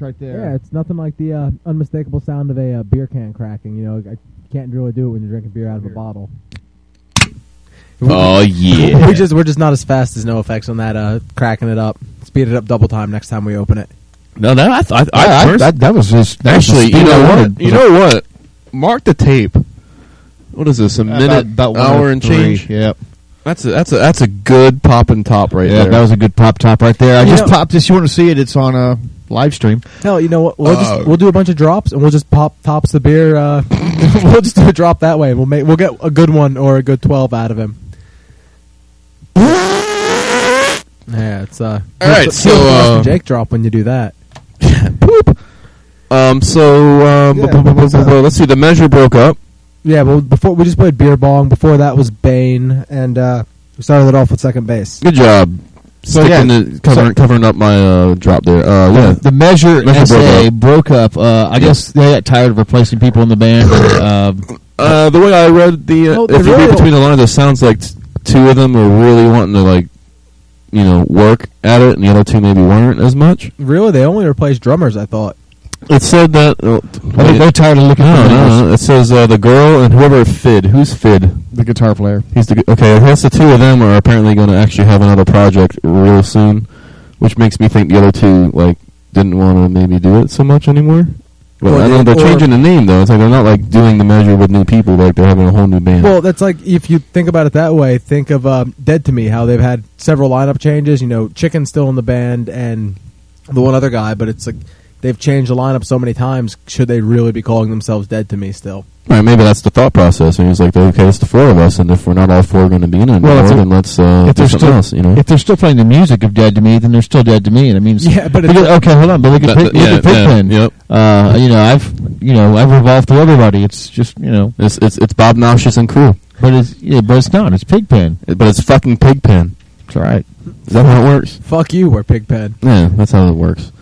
No right there. Yeah, it's nothing like the uh, unmistakable sound of a uh, beer can cracking. You know, I can't really do it when you're drinking beer out of a bottle. Oh, yeah. we just we're just not as fast as no effects on that uh, cracking it up. Speed it up double time next time we open it. No, no, I, th- I, I- I- that- that was just- that actually. speed You know what? wanted. You know what? Mark the tape. What is this? A minute, about hour and 103, change. Yep. That's a that's a that's a good pop and top right Yeah, there. that was a good pop top right there. I You just know- popped this. You want to see it? It's on a live stream. Hell, you know what? We'll Uh, just we'll do a bunch of drops and we'll just pop tops the beer. Uh, we'll just do a drop that way. We'll make we'll get a good one or a good twelve out of him. Yeah, it's uh. All right, so, uh, Jake drop when you do that. Poop. Um. So um, Yeah, let's see. The measure broke up. Yeah, but before we just played beer bong. Before that was Bane, and uh, we started it off with second base. Good job. So, yeah, the, covering so- covering up my uh, drop there. Uh, yeah. The measure, Measure SA broke broke up. Uh, I guess they got tired of replacing people in the band. and, uh, Uh, the way I read the, uh, if you read between the lines, it sounds like t- two of them are really wanting to like, you know, work at it, and the other two maybe weren't as much. Really, they only replaced drummers. I thought. It said that. Uh, I think they're tired of looking no, for no, no. It says uh, the girl and whoever Fid. Who's Fid? the guitar player. He's the okay. I guess the two of them are apparently going to actually have another project real soon, which makes me think the other two like didn't want to maybe do it so much anymore. But Or I know they- they're changing the name though. It's like they're not like doing the measure with new people. Like they're having a whole new band. Well, that's like if you think about it that way. Think of um, Dead to Me, how they've had several lineup changes. You know, Chicken's still in the band, and the one other guy, but it's like they've changed the lineup so many times. Should they really be calling themselves Dead to Me still? Right, maybe that's the thought process. And he's like, okay, it's the four of us, and if we're not all four going to be in it, Well, anymore, then let's uh, if do they're something still else. You know, if they're still playing the music of Dead to Me, then they're still dead to me. And I mean, Yeah, but look it's- at- okay, hold on, but look at That- Pig, look yeah, at Pigpen. yeah, yep. Uh, you know, I've you know I've revolved through everybody. It's just you know, it's it's it's Bob Naushis and crew, but it's yeah, but it's not. It's Pigpen. but it's fucking Pigpen. That's right. Is that how it works? Fuck you, we're Pigpen. Yeah, that's how it works.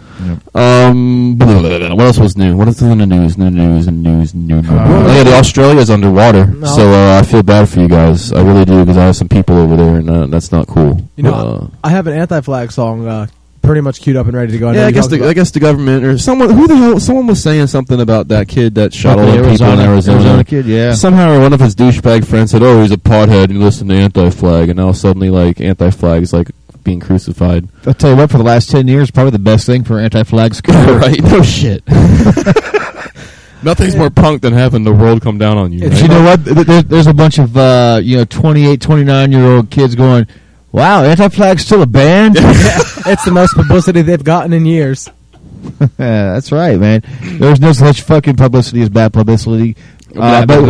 Um, blah, blah. what else was new? What else is in the news? New news and news, new news. oh yeah, the Australia's underwater, No. so uh, I feel bad for you guys. I really do because I have some people over there, and uh, that's not cool. You know, Uh, I have an anti-flag song uh, pretty much queued up and ready to go. know yeah, I guess the, I guess the government or someone who the hell someone was saying something about that kid that shot all the people in Arizona- Arizona. Arizona kid, yeah. Somehow one of his douchebag friends said, "Oh, he's a pothead and he listened to Anti-Flag," and now suddenly like Anti-Flag is like being crucified. I'll tell you what. For the last ten years, probably the best thing for anti-flags career. right? No shit. Nothing's more punk than having the world come down on you. Right? you know what? There's a bunch of uh, you know 28, 29 year old kids going, "Wow, anti-flag's still a band." it's the most publicity they've gotten in years. Yeah, that's right, man. There's no such fucking publicity as bad publicity. Uh, but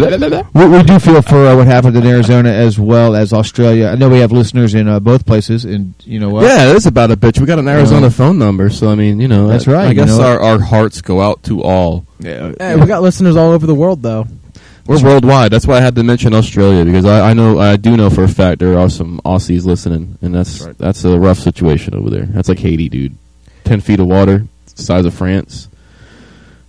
we, we do feel for uh, what happened in Arizona as well as Australia. I know we have listeners in uh, both places, and you know what? Yeah, it is about a bitch. We got an Arizona Uh, phone number, so I mean, you know, That's right, I you guess know. our our hearts go out to all. Yeah, Hey, we got listeners all over the world, though. we're worldwide. That's why I had to mention Australia because I, I know I do know for a fact there are some Aussies listening, and that's that's a rough situation over there. That's like Haiti, dude. Ten feet of water, size of France.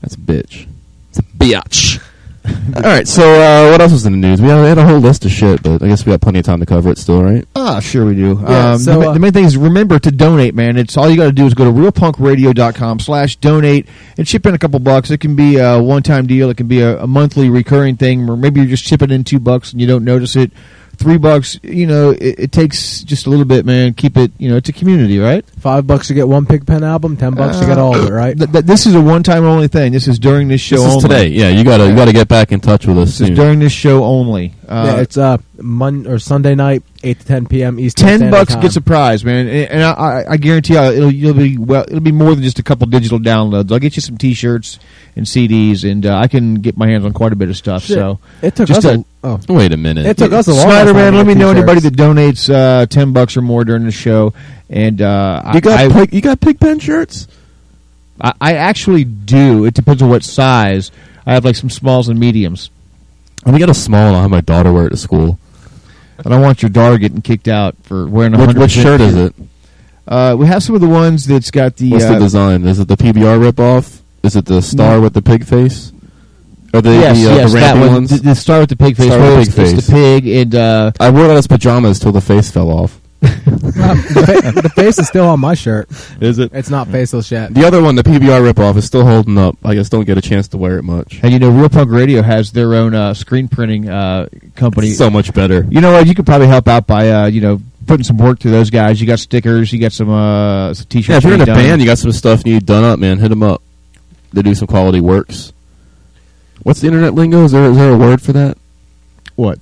That's a bitch. It's a bitch. All right, so uh, what else was in the news? We had, we had a whole list of shit, but I guess we got plenty of time to cover it still, right? Ah, sure we do. Yeah, um, so, the, ma- uh, the main thing is remember to donate, man. It's all you got to do is go to realpunkradio.com slash donate and chip in a couple bucks. It can be a one-time deal. It can be a, a monthly recurring thing, or maybe you're just chipping in two bucks and you don't notice it. Three bucks, you know, it, it takes just a little bit, man. Keep it, you know, it's a community, right? Five bucks to get one Pigpen album. Ten bucks to get all of it, right? Th- th- this is a one-time only thing. This is during this show This is only. today. Yeah, you gotta you gotta get back in touch with us This is during this show only. Uh, yeah, it's uh Mon or Sunday night, eight to ten p.m. Eastern. ten Standard bucks Time. gets a prize, man, and, and I, I, I guarantee you, it'll you'll be well. It'll be more than just a couple digital downloads. I'll get you some T-shirts and CDs, and uh, I can get my hands on quite a bit of stuff. Shit. So It took just us a- a, oh, Wait a minute. it took us a long Snyder time man, let me know anybody that donates uh, ten bucks or more during the show, and uh, you got I, pig, you got Pigpen shirts. I, I actually do. It depends on what size. I have like some smalls and mediums. Let me get a small. and I'll have my daughter wear it to school. I don't want your daughter getting kicked out for wearing a hundred. what shirt is it? Uh, we have some of the ones that's got the. What's uh, the design? Is it the PBR ripoff? Is it the star No. with the pig face? Or the, yes, the, uh, yes, the that one. ones? The, the star with the pig face. Star with pig face. the pig, and uh, I wore it as pajamas till the face fell off. The, fa- the face is still on my shirt. Is it? It's not faceless yet. The other one, the PBR ripoff, is still holding up. I just don't get a chance to wear it much. And you know, Real Punk Radio has their own uh, screen printing uh, company. So much better. You know what? You could probably help out by uh, you know putting some work to those guys. You got stickers. You got some uh, some t-shirts. Yeah, if you're in a done. band, you got some stuff you need done up, man. Hit them up. They do some quality works. What's the internet lingo? Is there is there a word for that? What?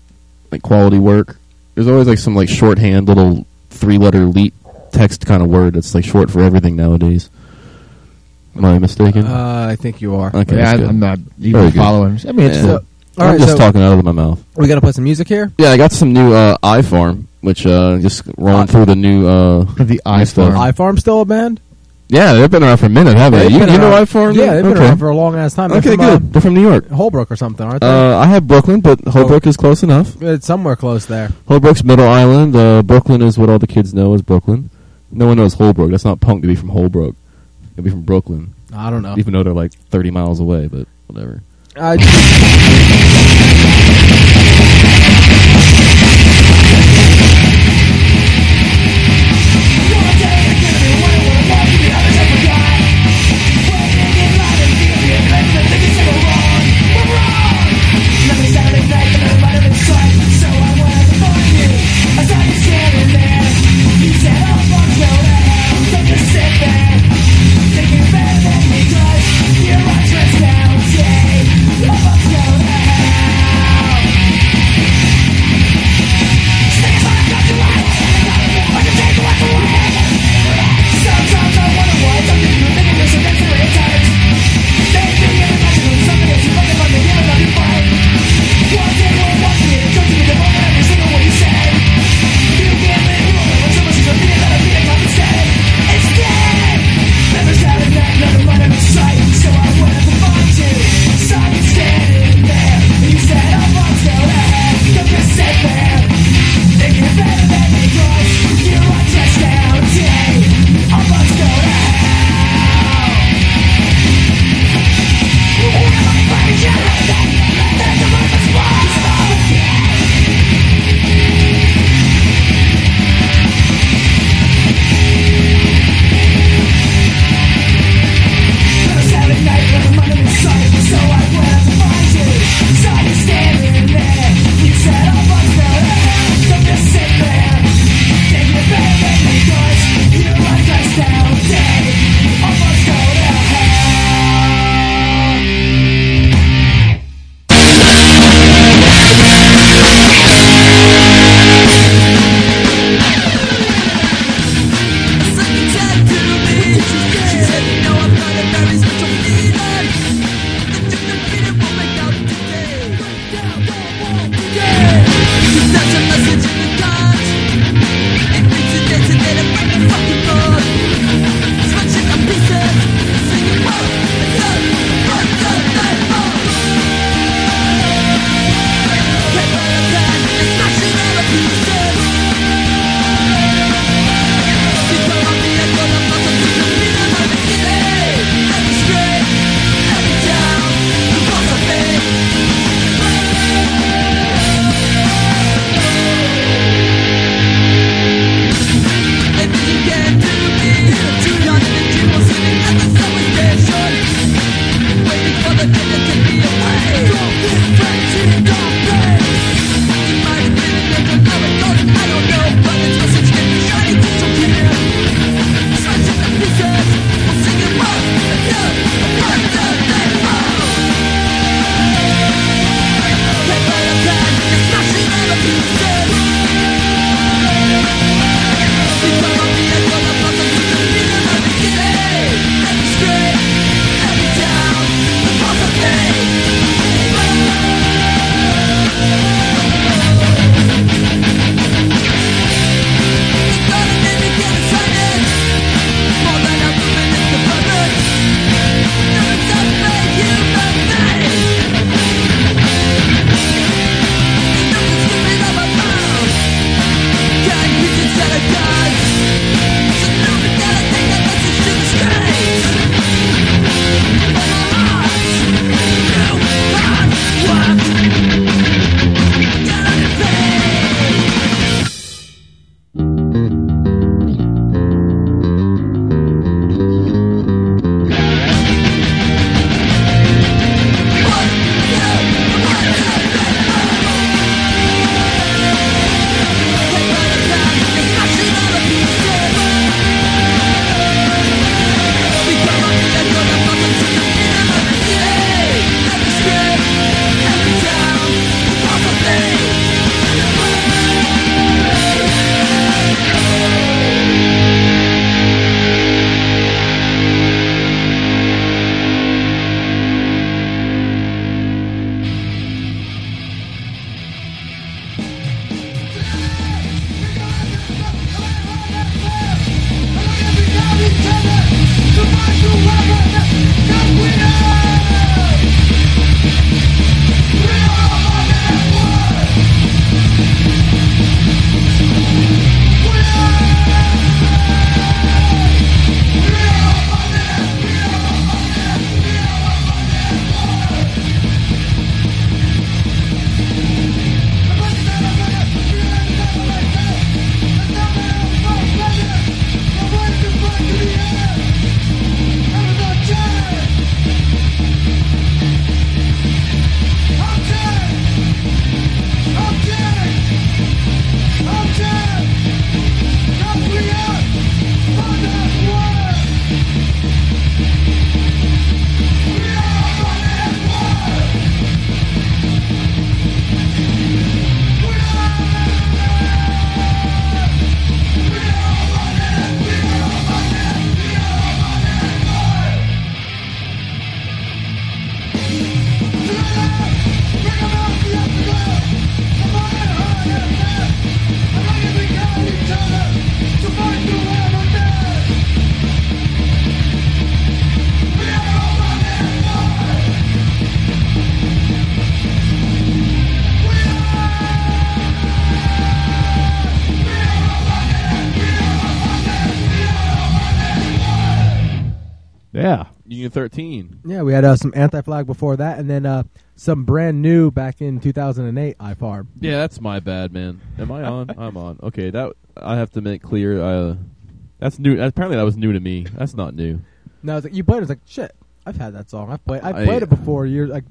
Like quality work? There's always like some like shorthand little three letter leet text kind of word that's like short for everything nowadays. Am I mistaken? Uh, I think you are. okay, Yeah, that's I- good. I'm not Very even good. following. I mean, it's Yeah. the, All I'm right, just so talking out of my mouth. we gonna put some music here. Yeah, I got some new uh, iFarm, which uh, just rolling Uh, through the new uh, the iFarm. iFarm still a band? Yeah, they've been around for a minute, haven't they? You, been you know around- iFarm? Yeah, they've been okay. around for a long ass time. They're Okay, from, good. uh, They're from New York. Holbrook or something, aren't they? Uh, I have Brooklyn, but Holbrook is close enough. it's somewhere close there. Holbrook's Middle Island. Uh, Brooklyn is what all the kids know as Brooklyn. No one knows Holbrook. That's not punk to be from Holbrook. To be from Brooklyn, I don't know. even though they're like 30 miles away. But whatever. I, Yeah. Union 13. Yeah, we had uh, some anti-flag before that, and then uh, some brand new back in 2008 iFarm. Yeah, that's my bad, man. Am I on? I'm on. Okay, that I have to make clear. Uh, that's new. Apparently, that was new to me. That's not new. No, like you played it. It's like shit. I've had that song. I've played. I've I- played it before. Years like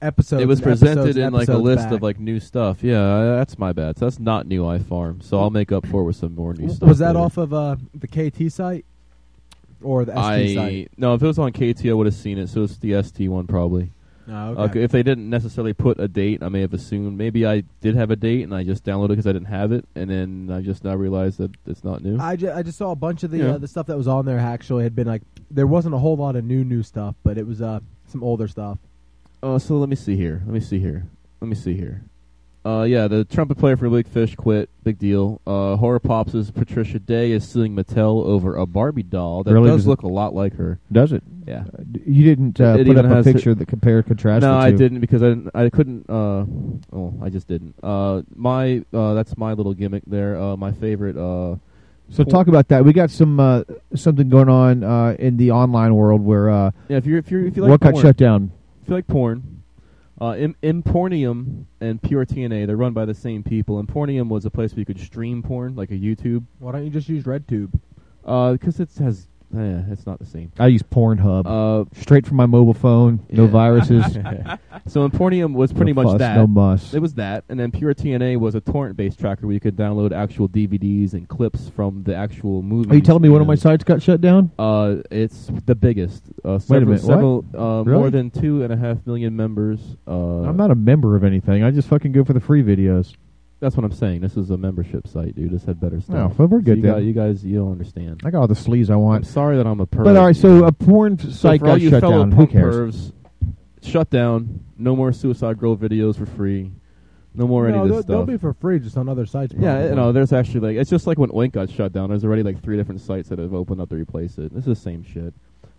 episodes. it was presented in like a list back. of like new stuff. Yeah, uh, that's my bad. So that's not new iFarm. So I'll make up for it with some more new stuff. Was that later. off of uh, the KT site or the ST I no. If it was on KT, I would have seen it. So it's the ST one probably. Oh, Uh, okay. if they didn't necessarily put a date, I may have assumed maybe I did have a date and I just downloaded it because I didn't have it, and then I just now realized that it's not new. I, ju- I just saw a bunch of the Yeah. uh, the stuff that was on there actually had been like there wasn't a whole lot of new new stuff, but it was uh some older stuff. Oh, so let me see here. Let me see here. Let me see here. Uh, yeah, the trumpet player for Big Fish quit. Big deal. Uh, Horror Pops' Patricia Day is suing Mattel over a Barbie doll that Really? does look a lot like her. Does it? Yeah. Uh, you didn't uh, It put up a picture that compare contrast. No, the I didn't because I didn't, I couldn't. Uh, oh, I just didn't. Uh, my uh, that's my little gimmick there. Uh, my favorite. Uh, So talk about that. We got some uh, something going on uh, in the online world where uh, yeah, if you're if you're if you like what got shut down. If you like porn, uh, Im- Empornium and Pure TNA, they're run by the same people. Empornium was a place where you could stream porn, like a YouTube. Why don't you just use RedTube? Because it has, eh, it's not the same. I use Pornhub Uh, straight from my mobile phone. No yeah. viruses. so Empornium was pretty No much fuss, that. no muss. It was that, and then Pure TNA was a torrent-based tracker where you could download actual DVDs and clips from the actual movie. Are you telling me one of my sites got shut down? Uh, it's the biggest. Uh, Wait a several, minute, what? Uh, Really? more than two and a half million members. Uh, I'm not a member of anything. I just fucking go for the free videos. That's what I'm saying. This is a membership site, dude. This had better stuff. Well, we're So good you, then. got- you guys, you don't understand. I got all the sleaze I I'm want. sorry that I'm a perv. But all right, so a porn So site for all got you shut fellow down. Who cares? Pervs, shut down. No more Suicide Girl videos for free. No more any no, of they'll, this they'll be for free just on other sites. yeah, probably. you know, there's actually like it's just like when Oink got shut down. There's already like three different sites that have opened up to replace it. This is the same shit.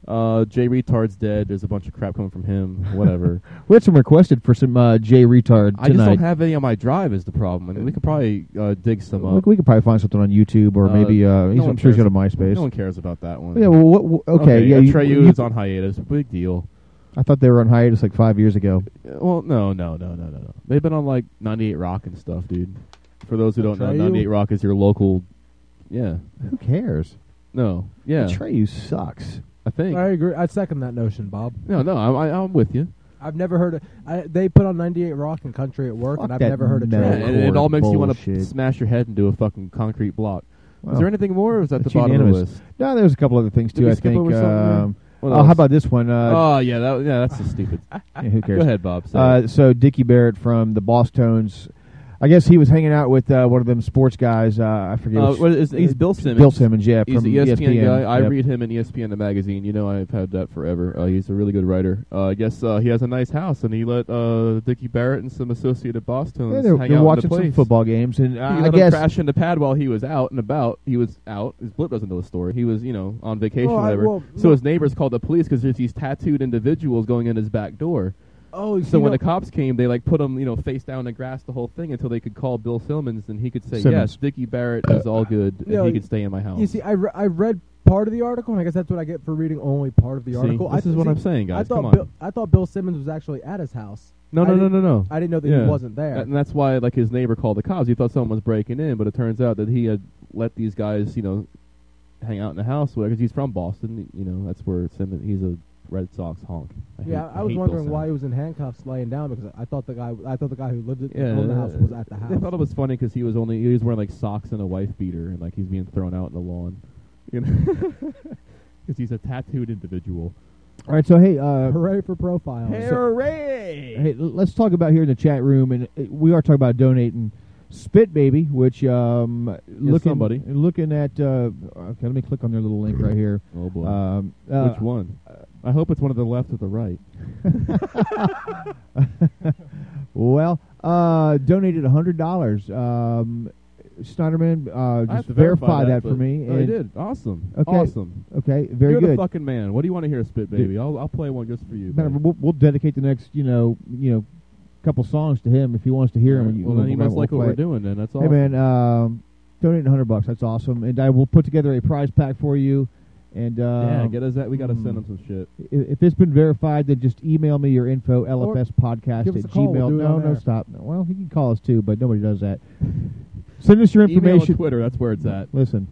Uh, Jay Reatard's dead. There's a bunch of crap coming from him. Whatever. We had some requested for some uh, Jay Reatard I just don't have any on my drive. Is the problem? I mean, we could probably uh, dig some we, up. we could probably find something on YouTube or Uh, maybe uh, no I'm sure he's got a MySpace. No one cares about that one. yeah, well, what, what- okay, yeah, you- Atreyu you- is on hiatus. Big deal. I thought they were on hiatus like five years ago. Uh, Well, no, no, no, no, no, no. They've been on like 98 Rock and stuff, dude. For those who don't know, 98 Rock is your local. Yeah. Who cares? No. Yeah. Atreyu sucks. I think. I agree. I second that notion, Bob. No, no, I'm, I, I'm with you. I've never heard of. I, they put on 98 Rock and Country at work, Fuck and I've that never heard of metal. Yeah, Trey. and it all makes you want to bullshit. smash your head into a fucking concrete block. Wow. Is there anything more, or is that the That's bottom of the unanimous. list? No, there's a couple other things Did too. we I skip think. over something there? Um, What oh, else? how about this one? Uh, oh yeah, that yeah, that's just stupid. yeah, who cares? Go ahead, Bob. Say Uh, so Dickie Barrett from the Bosstones. I guess he was hanging out with uh, one of them sports guys. Uh, I forget. Uh, which- what is, he's Bill Simmons. Bill Simmons, yeah, He's from the E ESPN, guy. I Yep. read him in ESPN the magazine. You know, I've had that forever. Uh, he's a really good writer. Uh, I guess uh, he has a nice house, and he let uh, Dickie Barrett and some associated Bostons Yeah, they're, hang they're out watching some football games, and uh, I guess crash in the pad while he was out and about. He was out. His blip doesn't know the story. He was, you know, on vacation Well, or I- whatever. well, so his neighbors called the police because there's these tattooed individuals going in his back door. Oh, So when the cops came, they like put him, you know, face down in the grass the whole thing until they could call Bill Simmons and he could say, Simmons. "Yes, Dickie Barrett is all good and Yeah, he could stay in my house." You see, I, re- I read part of the article, and I guess that's what I get for reading only part of the See, article. I this is what see, I'm saying, I guys. thought Come on. Bill, I thought Bill Simmons was actually at his house. No, I no, no, didn't- no, no. I didn't know that Yeah. he wasn't there. And that's why, like, his neighbor called the cops. He thought someone was breaking in, but it turns out that he had let these guys, you know, hang out in the house because he's from Boston. You know, that's where Simmons. He's a Red Sox honk. I yeah, hate- I was wondering why he was in handcuffs laying down because I thought the guy, I thought the guy who lived at, Yeah, owned the house was at the They house. thought it was funny because he was only he was wearing like socks and a wife beater, and like he's being thrown out in the lawn. You know, because he's a tattooed individual. All right, so hey, uh, Hooray for profiles! Hooray! hey, let's talk about here in the chat room, and uh, we are talking about donating Spit Baby, which um, looking somebody. looking at. Uh, okay, let me click on their little link right here. Oh boy, Um, uh, which one? I hope it's one of the left or the right. well, uh, donated hundred dollars. Um, Snyderman, uh, just to verify, that, but- for me. Oh, I and- did. Awesome. Okay. Awesome. Okay, very You're good. the fucking man. What do you want to hear, Spit Baby? I'll I'll play one just for you. Bud. we'll, we'll dedicate the next, you know, you know, couple songs to him if he wants to hear them. Well, then he must like what we're doing. Then that's Hey awesome. man, um, donating hundred bucks. That's awesome, and I will put together a prize pack for you. And yeah, uh, get us that. We got to hmm. send them some shit. i- if it's been verified, then just email me your info, lfspodcast at call, we'll gmail. no, no, stop. No, Well, you can call us too, but nobody does that. Send us your Email information. Twitter. That's where it's at. Listen,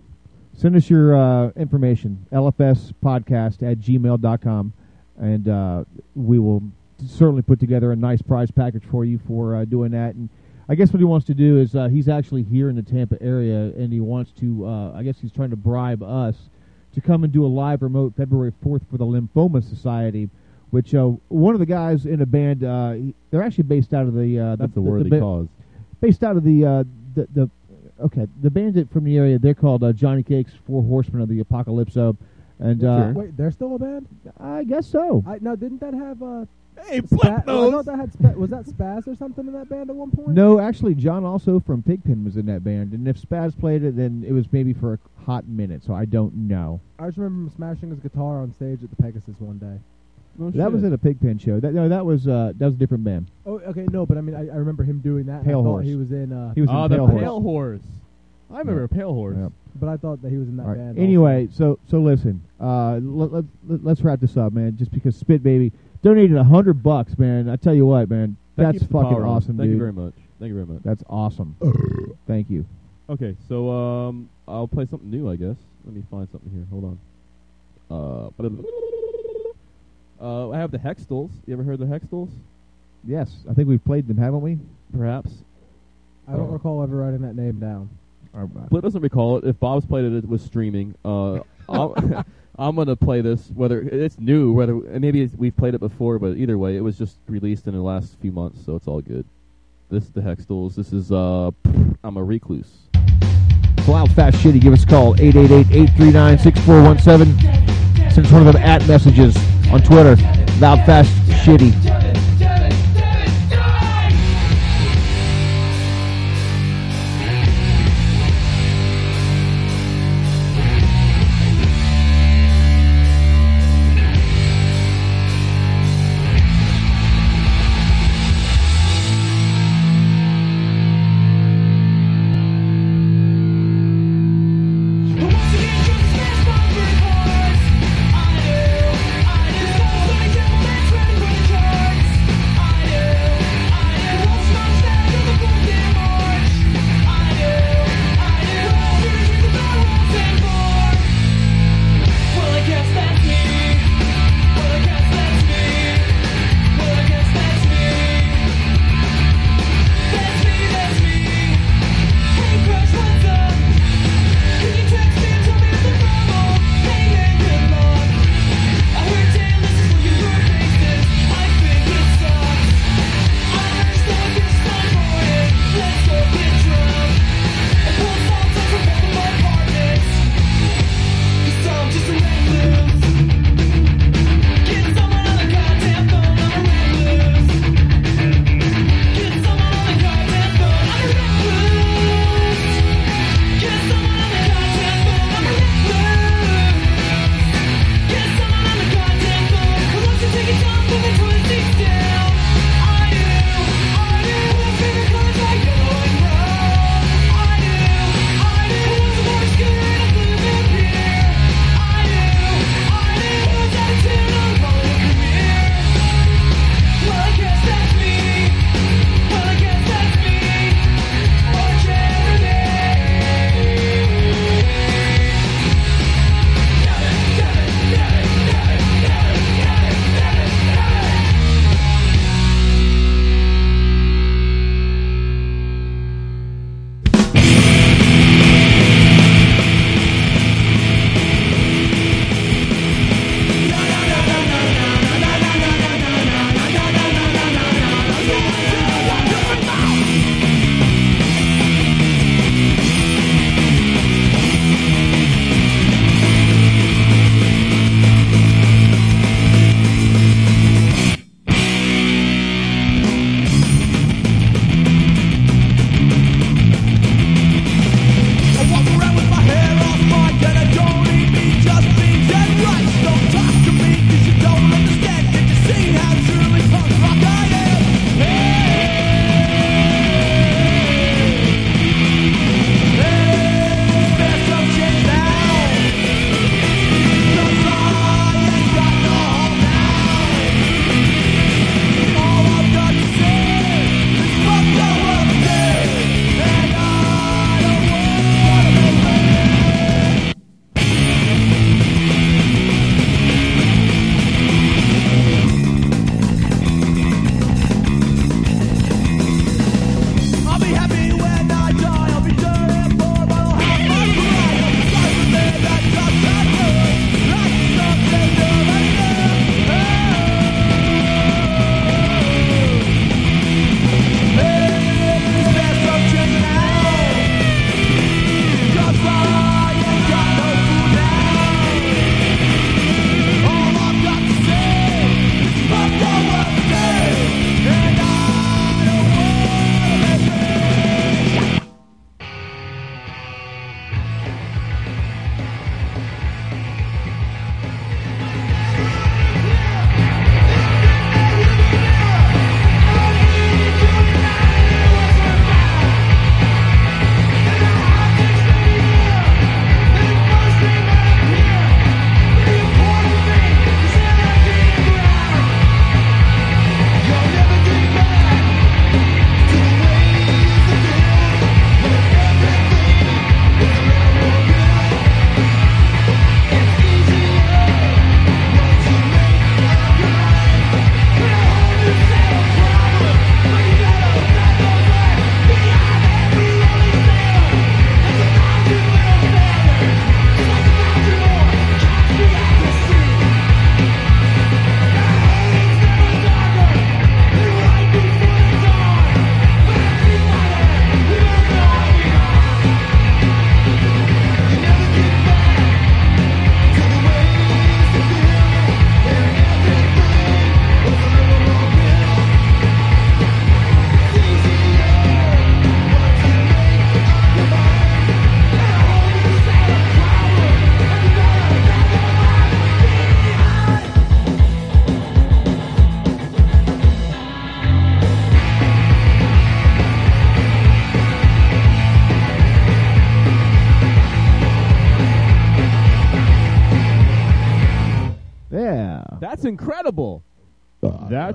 send us your uh, information, lfspodcast at gmail.com, and uh, we will certainly put together a nice prize package for you for uh, doing that. And I guess what he wants to do is uh, he's actually here in the Tampa area, and he wants to, uh, I guess he's trying to bribe us to come and do a live remote February 4th for the Lymphoma Society. Which uh, one of the guys in a band, uh, they're actually based out of the. Uh, That's the, a worthy the, ba- cause. based out of the uh, the, the okay the bandit from the area. They're called uh, Johnny Cakes, Four Horsemen of the Apocalypse. and uh, Wait, they're still a band? I guess so. I no, didn't that have uh? Hey, Spa- oh, I thought that had Spa- was that Spaz or something in that band at one point? No, actually, John also from Pigpen was in that band, and if Spaz played it, then it was maybe for a hot minute. So I don't know. I just remember him smashing his guitar on stage at the Pegasus one day. that was at a Pigpen show. That no, that was uh, that was a different band. Oh, okay, no, but I mean, I, I remember him doing that. Pale I Horse. He was in. Uh, He was Oh, in the Pale Horse. Pale Horse. I remember Pale Horse. Yeah. but I thought that he was in that All right. band. Anyway, so so listen, uh, let, let, let, let's wrap this up, man. Just because Spit Baby donated a hundred bucks, man. I tell you what, man, That that's keeps the fucking power on. awesome, Thank dude. you very much. Thank you very much. That's awesome. Thank you. Okay, so um, I'll play something new, I guess. Let me find something here. Hold on. Uh, uh, I have the Hextalls. You ever heard the Hextalls? Yes, I think we've played them, haven't we? Perhaps. I don't Oh. recall ever writing that name down. Split doesn't recall it. If Bob's played it, it was streaming. Uh, I'll, I'm gonna play this. Whether it's new, whether maybe we've played it before, but either way, it was just released in the last few months, so it's all good. This is the Hextalls. This is uh, I'm a recluse. Loud, fast, shitty. Give us a call 888-839-6417. Send us one of them at messages on Twitter. Loud, fast, shitty.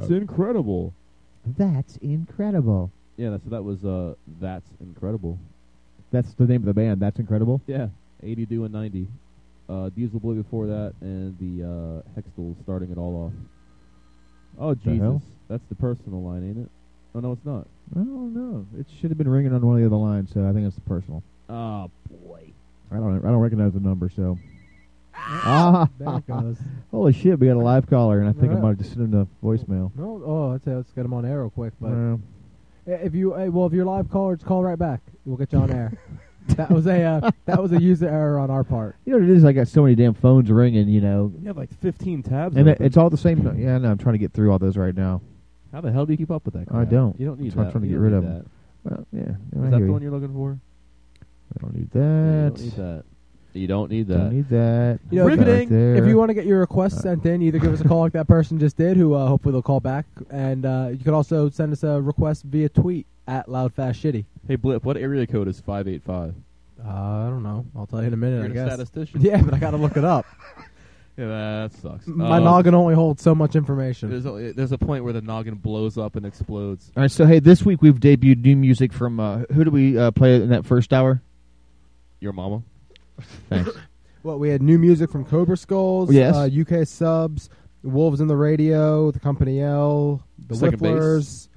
That's incredible. That's incredible. Yeah, that's that was uh that's incredible. That's the name of the band. That's incredible. Yeah, 80 do and 90. Uh, Diesel Boy before that, and the uh, Hextall starting it all off. Oh The Jesus, hell? that's the personal line, ain't it? Oh no, it's not. I don't know. It should have been ringing on one of the other lines, so I think it's the personal. Oh boy. I don't. I don't recognize the number, so. Ah, There it goes. Holy shit! We got a live caller, and I think I Alright. might have just sent him the voicemail. No, oh, let's, let's get him on air real quick. But Well, if you, hey, well, if you're live caller, just call right back. We'll get you on air. that was a uh, that was a user error on our part. you know what it is? I got so many damn phones ringing. You know, You have like 15 tabs. and it, open. it's all the same. Yeah, no, I'm trying to get through all those right now. How the hell do you keep up with that? I crap? don't. You don't need That's why I'm that. trying to You get don't rid need of that. them. Well, yeah. no, Is I that hear the you. one you're looking for? I don't need You that. don't need that. You don't need that. Don't that. need that. You know, Right if, you want to get your requests sent in, either give us a call like that person just did, who uh, hopefully they'll call back, and uh, you can also send us a request via tweet at loudfastshitty. Hey Blip, what area code is 585? Uh, I don't know. I'll tell you in a minute. You're I a guess. statistician. Yeah, but I got to look it up. Yeah, that sucks. My Um, noggin only holds so much information. There's a, there's a point where the noggin blows up and explodes. All right, so hey, this week we've debuted new music from uh, who do we uh, play in that first hour? Your mama. Thanks. What we had new music from Cobra Skulls, Yes. uh, UK subs, Wolves in the Radio, the Company L, the Second Base.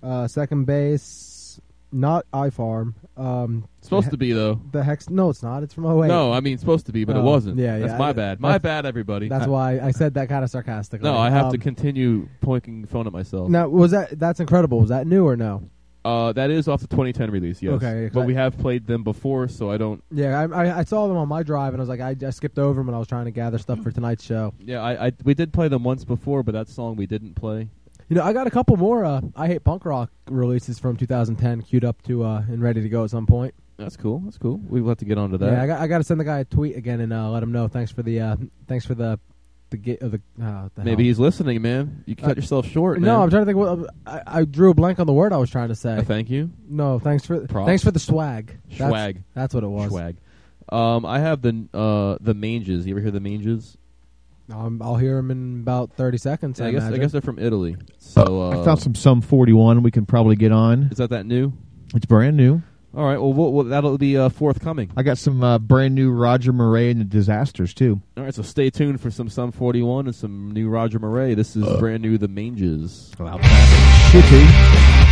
Uh, Second Base, not iFarm. Um, Supposed to be though. The Hex? No, it's not. It's from 08. No, I mean supposed to be, but it Oh, wasn't. yeah, That's yeah, my bad. My bad, everybody. That's I- why I said that kind of sarcastically. No, I have to Um, continue pointing phone at myself. Now, was that that's incredible? Was that new or no? Uh, that is off the 2010 release, yes. Okay, but I- we have played them before, so I don't. Yeah, I, I, I saw them on my drive, and I was like, I, I skipped over them, and I was trying to gather stuff for tonight's show. Yeah, I, I we did play them once before, but that song we didn't play. You know, I got a couple more uh, I Hate Punk Rock releases from 2010 queued up to uh, and ready to go at some point. That's cool. That's cool. We will have to get onto that. Yeah, I got I got to send the guy a tweet again and uh, let him know. Thanks for the uh, thanks for the the get uh, the, uh, the Maybe hell. he's listening, man. You cut Uh, yourself short. No, man. I'm trying to think. What I, I drew a blank on the word I was trying to say. Uh, thank you. No, thanks for Props. thanks for the swag. That's- Swag. That's, what it was. Swag. Um, I have the uh the Manges. You ever hear the Manges? Um, I'll hear them in about 30 seconds. I, I guess I guess they're from Italy. So uh, I found some Sum 41 we can probably get on. Is that that new? It's brand new. All right. Well, we'll, well that'll be uh, forthcoming. I got some uh, brand new Roger Murray and the Disasters too. All right. So stay tuned for some Sum 41 and some new Roger Murray. This is brand new. The Manges. Shitty.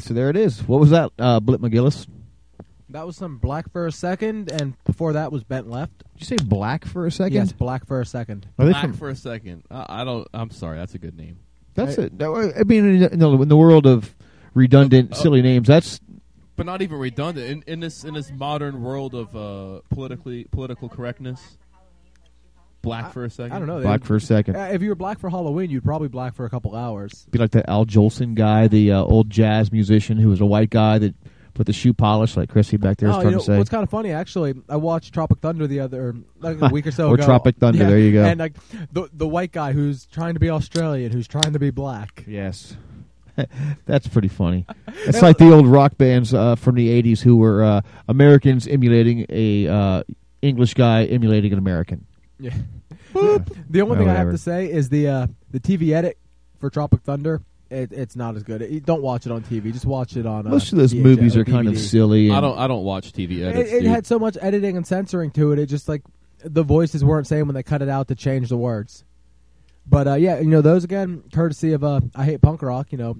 So there it is. What was that, uh, Blip McGillis? That was some black for a second, and before that was bent left. Did you say black for a second? Yes, black for a second. Are Black from- for a second. I, I don't. I'm sorry. That's a good name. That's it. That- I mean, in the, in the world of redundant, silly names, that's But not even redundant in, in this in this modern world of uh, politically political correctness. Black for a second. I don't know. Black for a second. Uh, if you were black for Halloween, you'd probably black for a couple hours. be like that Al Jolson guy, the uh, old jazz musician who was a white guy that put the shoe polish, like Chrissy back there is Oh, trying you know, to say. what's kind of funny, actually, I watched Tropic Thunder the other like a week or so Or ago. Tropic Thunder, Yeah, there you go. And like the the white guy who's trying to be Australian, who's trying to be black. Yes. That's pretty funny. It's like the old rock bands uh, from the 80s who were uh, Americans emulating a uh, English guy emulating an American. Yeah. The only Or thing I have whatever. to say is the uh, the TV edit for Tropic Thunder. It, it's not as good. It- don't watch it on TV. Just watch it on. Uh, Most of those VHS movies or are kind of DVD. silly. I and- don't. I don't watch TV It, edits. it dude. had so much editing and censoring to it. It just like the voices weren't saying when they cut it out to change the words. But uh, yeah, you know those again, courtesy of uh, I hate punk rock. You know,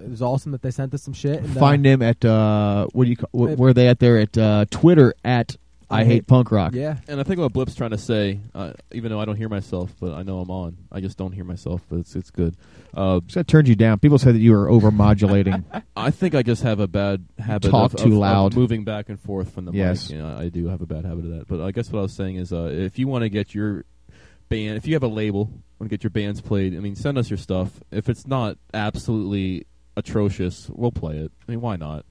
it was awesome that they sent us some shit. And, uh, Find them at, uh, what do you call, wh- where are they at there? At uh, Twitter at I Hate Punk Rock. Yeah, And I think what Blip's trying to say, uh, even though I don't hear myself, but I know I'm on. I just don't hear myself, but it's it's good. Uh, So that turned you down. People said that you were over modulating. I think I just have a bad habit talk of, too of- of loud. moving back and forth from the Yes. mic. You know, I do have a bad habit of that. But I guess what I was saying is, uh, if you want to get your band, if you have a label, want to get your bands played, I mean, send us your stuff. If it's not absolutely atrocious, we'll play it. I mean, why not?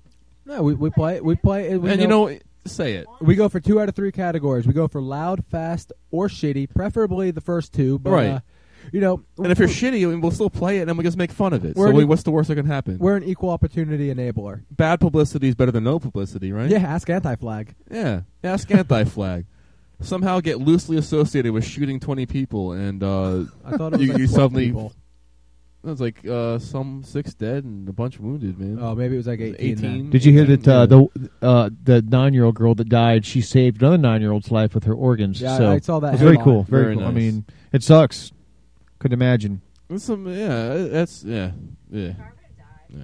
no, we we play it. we play. We and you know, say it. we go for two out of three categories. We go for loud, fast, or shitty. Preferably the first two. But, Right. Uh, you know, And if you're shitty, I mean, we'll still play it, and we just make fun of it. So we, what's the worst that can happen? we're an equal opportunity enabler. Bad publicity is better than no publicity, right? Yeah, ask anti-flag. Yeah, ask anti-flag. Somehow get loosely associated with shooting 20 people, and uh, I thought it was you, like you 12 suddenly people. It was like uh, some six dead and a bunch wounded, man. Oh, maybe it was like 18. then. 18. Did you hear that uh, the uh, the nine year old girl that died? She saved another nine year old's life with her organs. Yeah, so I saw that It was very headline. cool. Very, Very cool. I nice. mean, it sucks. Couldn't imagine. That's some yeah, that's yeah, yeah. yeah.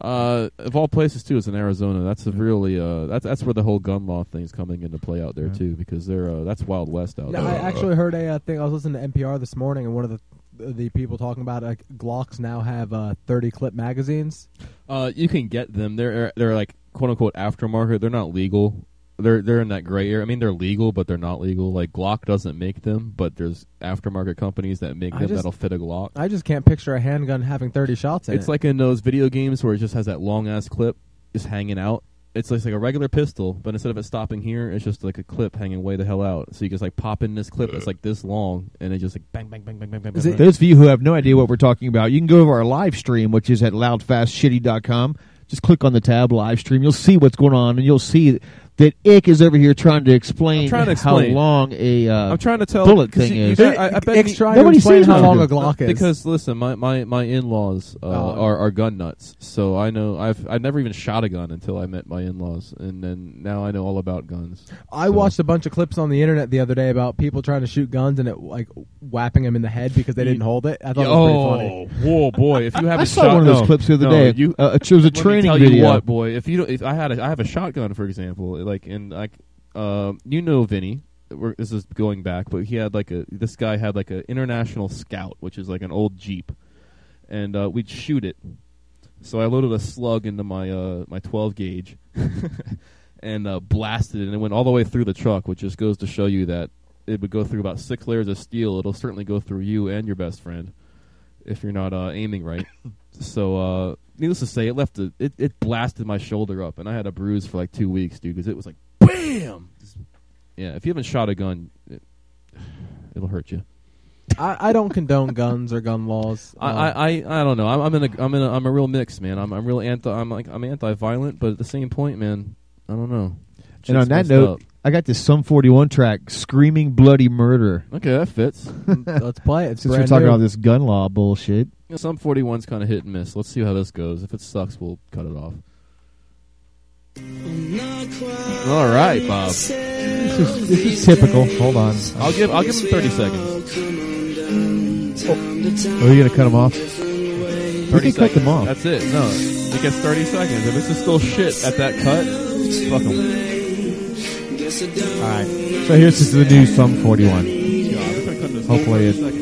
Uh, of all places too, it's in Arizona. That's a really uh, that's that's where the whole gun law thing's coming into play out there Yeah. too, because they're uh, that's Wild West out No, there. I actually heard a uh, thing. I was listening to NPR this morning, and one of the the people talking about like Glocks now have uh, 30 clip magazines. Uh, you can get them. They're they're like quote unquote aftermarket. They're not legal. They're they're in that gray area. I mean, they're legal, but they're not legal. Like Glock doesn't make them, but there's aftermarket companies that make I them just- that'll fit a Glock. I just can't picture a handgun having 30 shots in It's it. like in those video games where it just has that long ass clip just hanging out. It's like, like a regular pistol, but instead of it stopping here, it's just like a clip hanging way the hell out. So you just like pop in this clip that's like this long, and it just like bang, bang, bang, bang, bang, bang. Is bang, bang. Those of you who have no idea what we're talking about, you can go to our live stream, which is at loudfastshitty.com. Just click on the tab live stream. You'll see what's going on, and you'll see that Ick is over here trying to explain, I'm trying to explain. how long a uh, I'm trying to tell bullet 'cause thing you- you is. got- I, I bet Ick's you- trying to explain how how long a. Glock is. Because listen, my my my in-laws uh, Oh. are are gun nuts, so I know I've I've never even shot a gun until I met my in-laws, and then now I know all about guns. I So- watched a bunch of clips on the internet the other day about people trying to shoot guns and it like whapping them in the head because they didn't hold it. I thought it was pretty funny. whoa, boy! If you haven't I saw shot one of those no, clips the other no, day. You, uh, it was a let me training tell video. You what, boy? If you don't, if I had, a, I have a shotgun, for example, like in like, um, you know, Vinny. We're, this is going back, but he had like a. This guy had like an international scout, which is like an old jeep, and uh, we'd shoot it. So I loaded a slug into my uh, my 12 gauge, and uh, blasted it, and it went all the way through the truck, which just goes to show you that it would go through about six layers of steel. It'll certainly go through you and your best friend if you're not uh, aiming right. so, uh, needless to say, it left a, it, it blasted my shoulder up, and I had a bruise for like two weeks, dude, because it was like bam. Yeah, if you haven't shot a gun, it, it'll hurt you. I, I don't condone guns or gun laws. I, Uh, I, I, I don't know. I'm, I'm in a I'm in a I'm a real mix, man. I'm I'm real anti. I'm like I'm anti-violent, but at the same point, man, I don't know. and on that note, up. I got this Sum 41 track, Screaming Bloody Murder. Okay, that fits. Let's play it. Since we're talking new. about this gun law bullshit. Yeah, Sum 41's kind of hit and miss. Let's see how this goes. If it sucks, we'll cut it off. All right, Bob. This is, this is typical. Hold on. I'll give I'll give him 30 seconds. Oh. Are you going to cut him off? 30 you cut them off. That's it. No, it gets 30 seconds. If this is still shit at that cut, fuck him. All right. So here's the new Sum 41. Hopefully it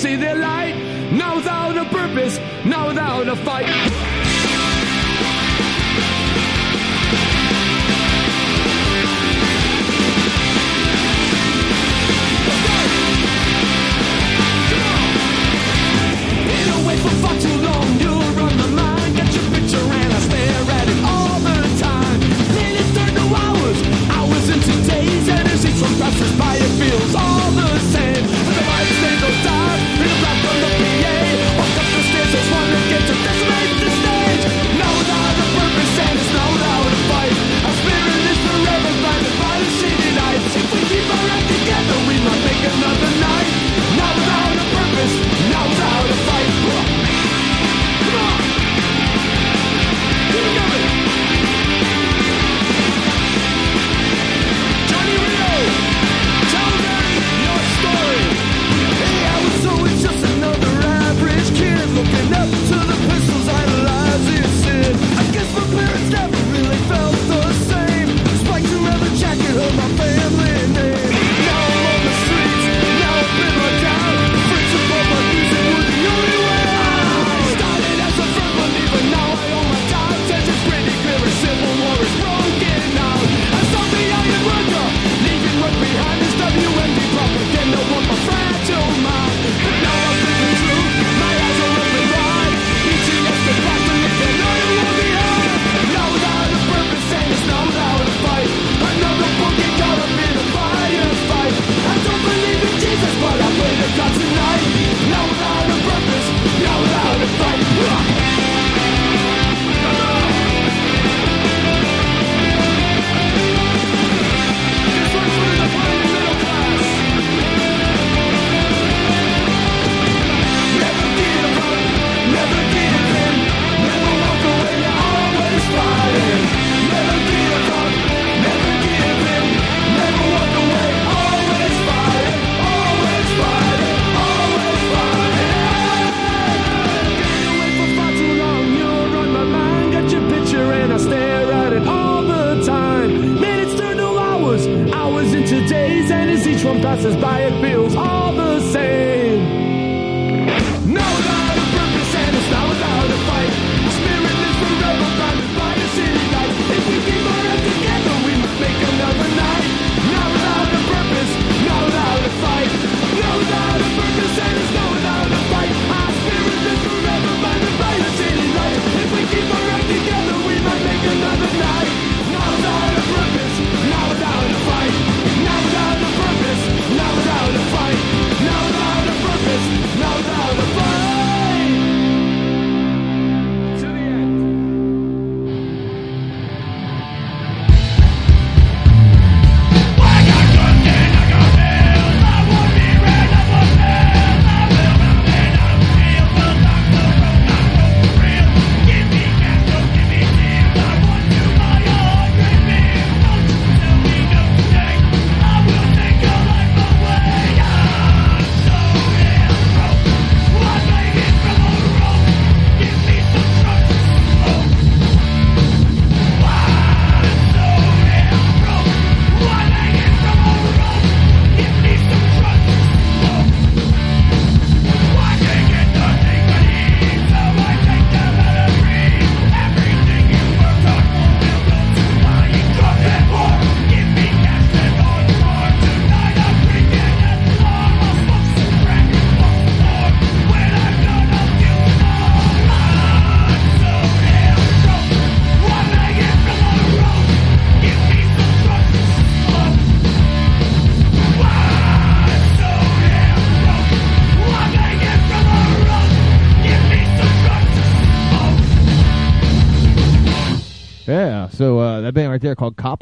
see the light, now without a purpose, now without a fight.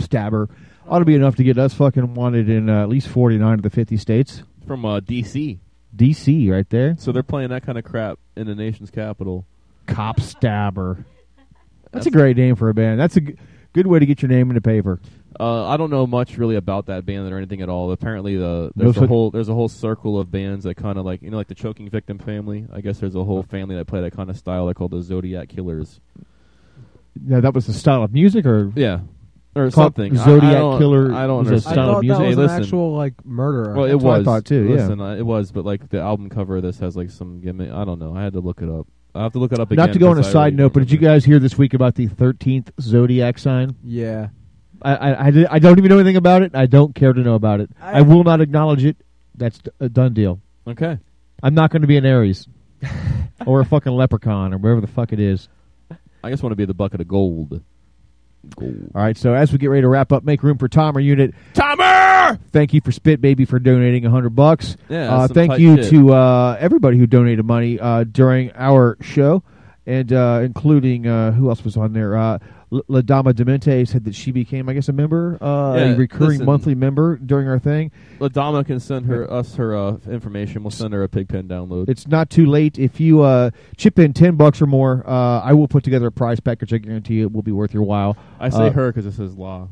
Stabber ought to be enough to get us fucking wanted in uh, at least 49 of the 50 states. From uh, D.C. D.C. right there. So they're playing that kind of crap in the nation's capital. Cop Stabber. That's, a great name for a band. That's a g- good way to get your name in the paper. Uh, I don't know much really about that band or anything at all. Apparently, the No there's a whole there's a whole circle of bands that kind of like you know like the Choking Victim family. I guess there's a whole family that play that kind of style. They're called the Zodiac Killers. Yeah, that was the style of music, or Yeah, or Called something. Zodiac I don't- Killer I don't was a understand. style I of thought music. that was Hey, an listen. actual like murderer. Well, it That's what I was. thought, too, yeah. Listen, uh, it was, but like the album cover of this has like some gimmick. I don't know. I had to look it up. I have to look it up again. Not to go on a 'cause I side really note, but did you remember. guys hear this week about the 13th zodiac sign? yeah. I I, I, did, I don't even know anything about it. I don't care to know about it. I, I- will not acknowledge it. That's a done deal. Okay. I'm not going to be an Aries or a fucking leprechaun or whatever the fuck it is. I just want to be the bucket of gold. All right, so as we get ready to wrap up, make room for Tomer Unit. Tomer! Thank you for Spit Baby for donating a hundred bucks. Yeah, uh, thank you shit. to uh, everybody who donated money uh, during our show, and uh, including uh, who else was on there? L- La Dama Demente said that she became, I guess, a member, uh, Yeah, a recurring listen. monthly member during our thing. La Dama can send her us her uh, information. We'll send her a Pigpen download. It's not too late if you uh, chip in ten bucks or more. Uh, I will put together a prize package. I guarantee it will be worth your while. I say Uh, her because it says La,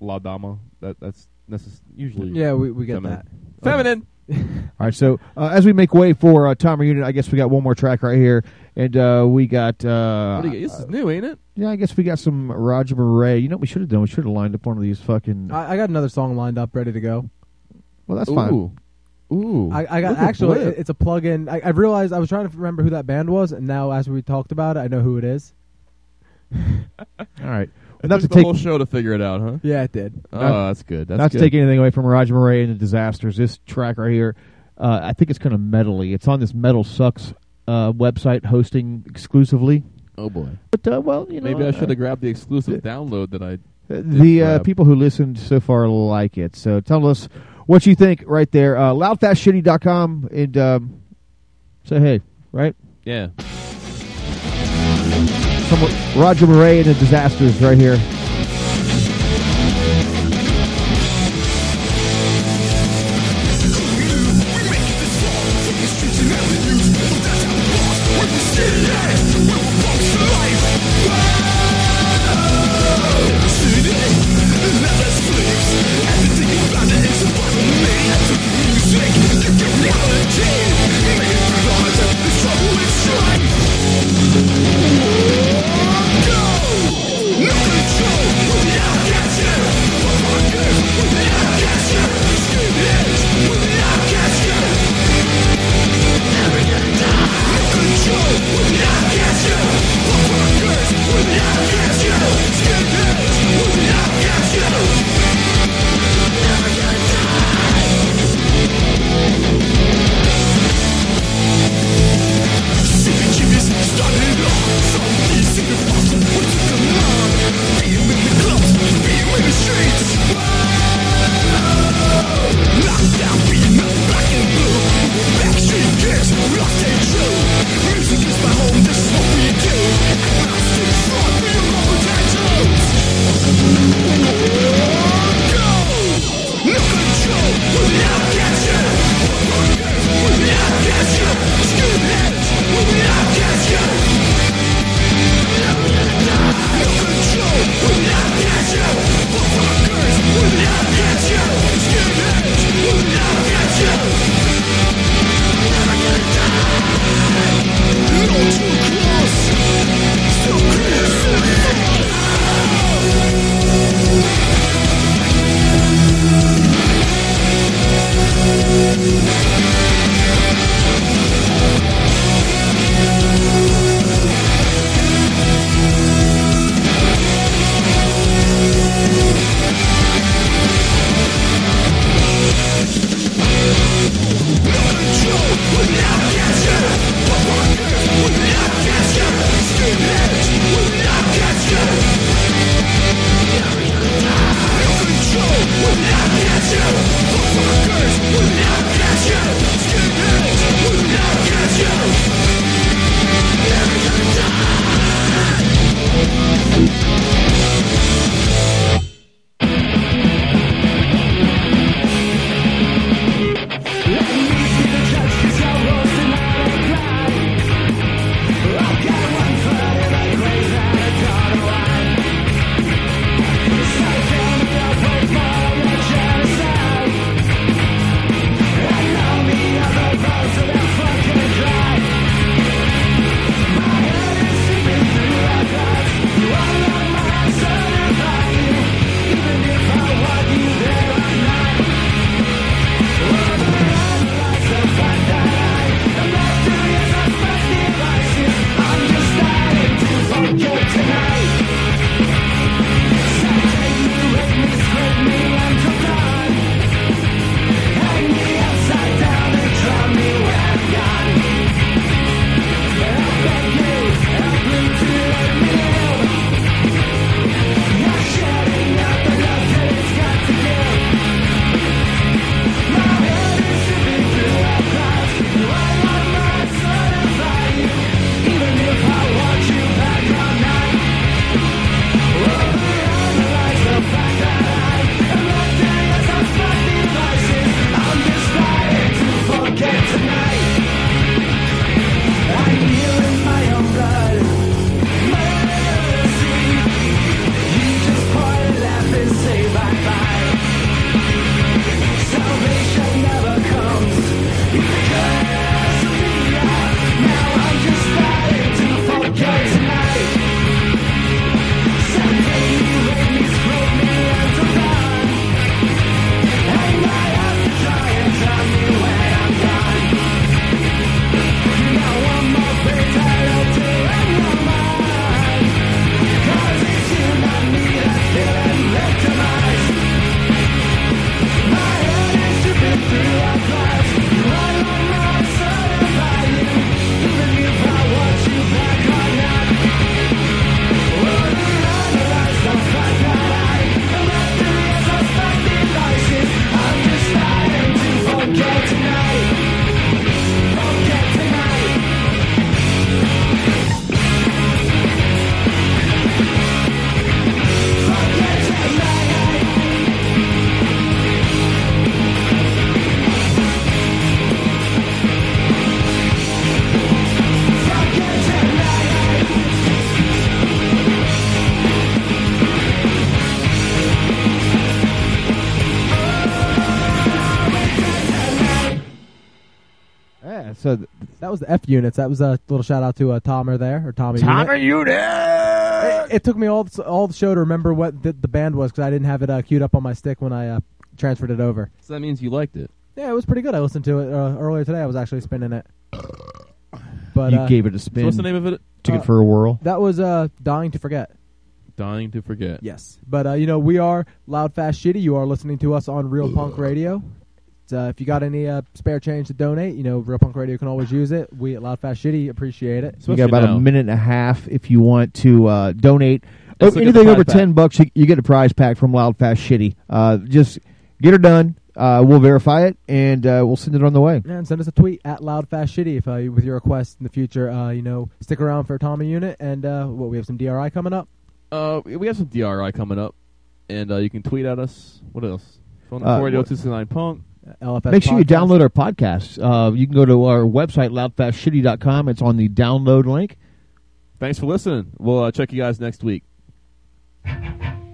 La Dama. That that's necess- usually Yeah, we we get feminine. that. Feminine. All right, so uh, as we make way for uh, Tomer Unit, I guess we got one more track right here, and uh, we got. Uh, What do you? This is new, ain't it? yeah, I guess we got some Roger Murray. You know, what we should have done. We should have lined up one of these fucking. I, I got another song lined up, ready to go. well, that's fine. Ooh. Ooh. I, I got actually it- it's a plug-in. I, I realized I was trying to remember who that band was, and now as we talked about it, I know who it is. All right, not took to the take whole show to figure it out, huh? Yeah, it did. Oh, Not- that's good. That's not good. to take anything away from Roger Murray and the Disasters. This track right here, uh, I think it's kind of metally. It's on this Metal Sucks uh, website hosting exclusively. oh boy. But uh, well, you know, Maybe I uh, should have grabbed the exclusive download that I. the uh, people who listened so far like it. So tell us what you think right there. Uh, loudfastshitty.com and um, say hey, right? Yeah. Roger Murray and the Disasters right here. The F units. That was a little shout out to uh, Tomer there or Tommy. Tommy Unit. It, it took me all all the show to remember what the, the band was because I didn't have it uh, queued up on my stick when I uh, transferred it over. So that means you liked it. Yeah, it was pretty good. I listened to it uh, earlier today. I was actually spinning it. But you uh, gave it a spin. So what's the name of it? Took Uh, it for a whirl. That was uh, Dying to Forget. Dying to Forget. Yes. But, uh, you know, we are Loud, Fast, Shitty. You are listening to us on Real Punk Radio. Uh, if you got any uh, spare change to donate, you know, Real Punk Radio can always use it. We at Loud, Fast, Shitty appreciate it. So you got about a minute and a half if you want to uh, donate. Oh, look at the anything over prize pack. ten bucks, you, you get a prize pack from Loud Fast Shitty. Uh, just get her done. Uh, we'll verify it and uh, we'll send it on the way. And send us a tweet at Loud Fast Shitty if uh, with your request in the future. Uh, you know, stick around for Tommy Unit and uh, what we have some DRI coming up. Uh, we have some DRI coming up, and uh, you can tweet at us. What else? Phone Uh, number four eight zero two six nine punk. LFS Make sure you download our podcast. Uh, you can go to our website, loudfastshitty.com. It's on the download link. Thanks for listening. We'll uh, check you guys next week. Thank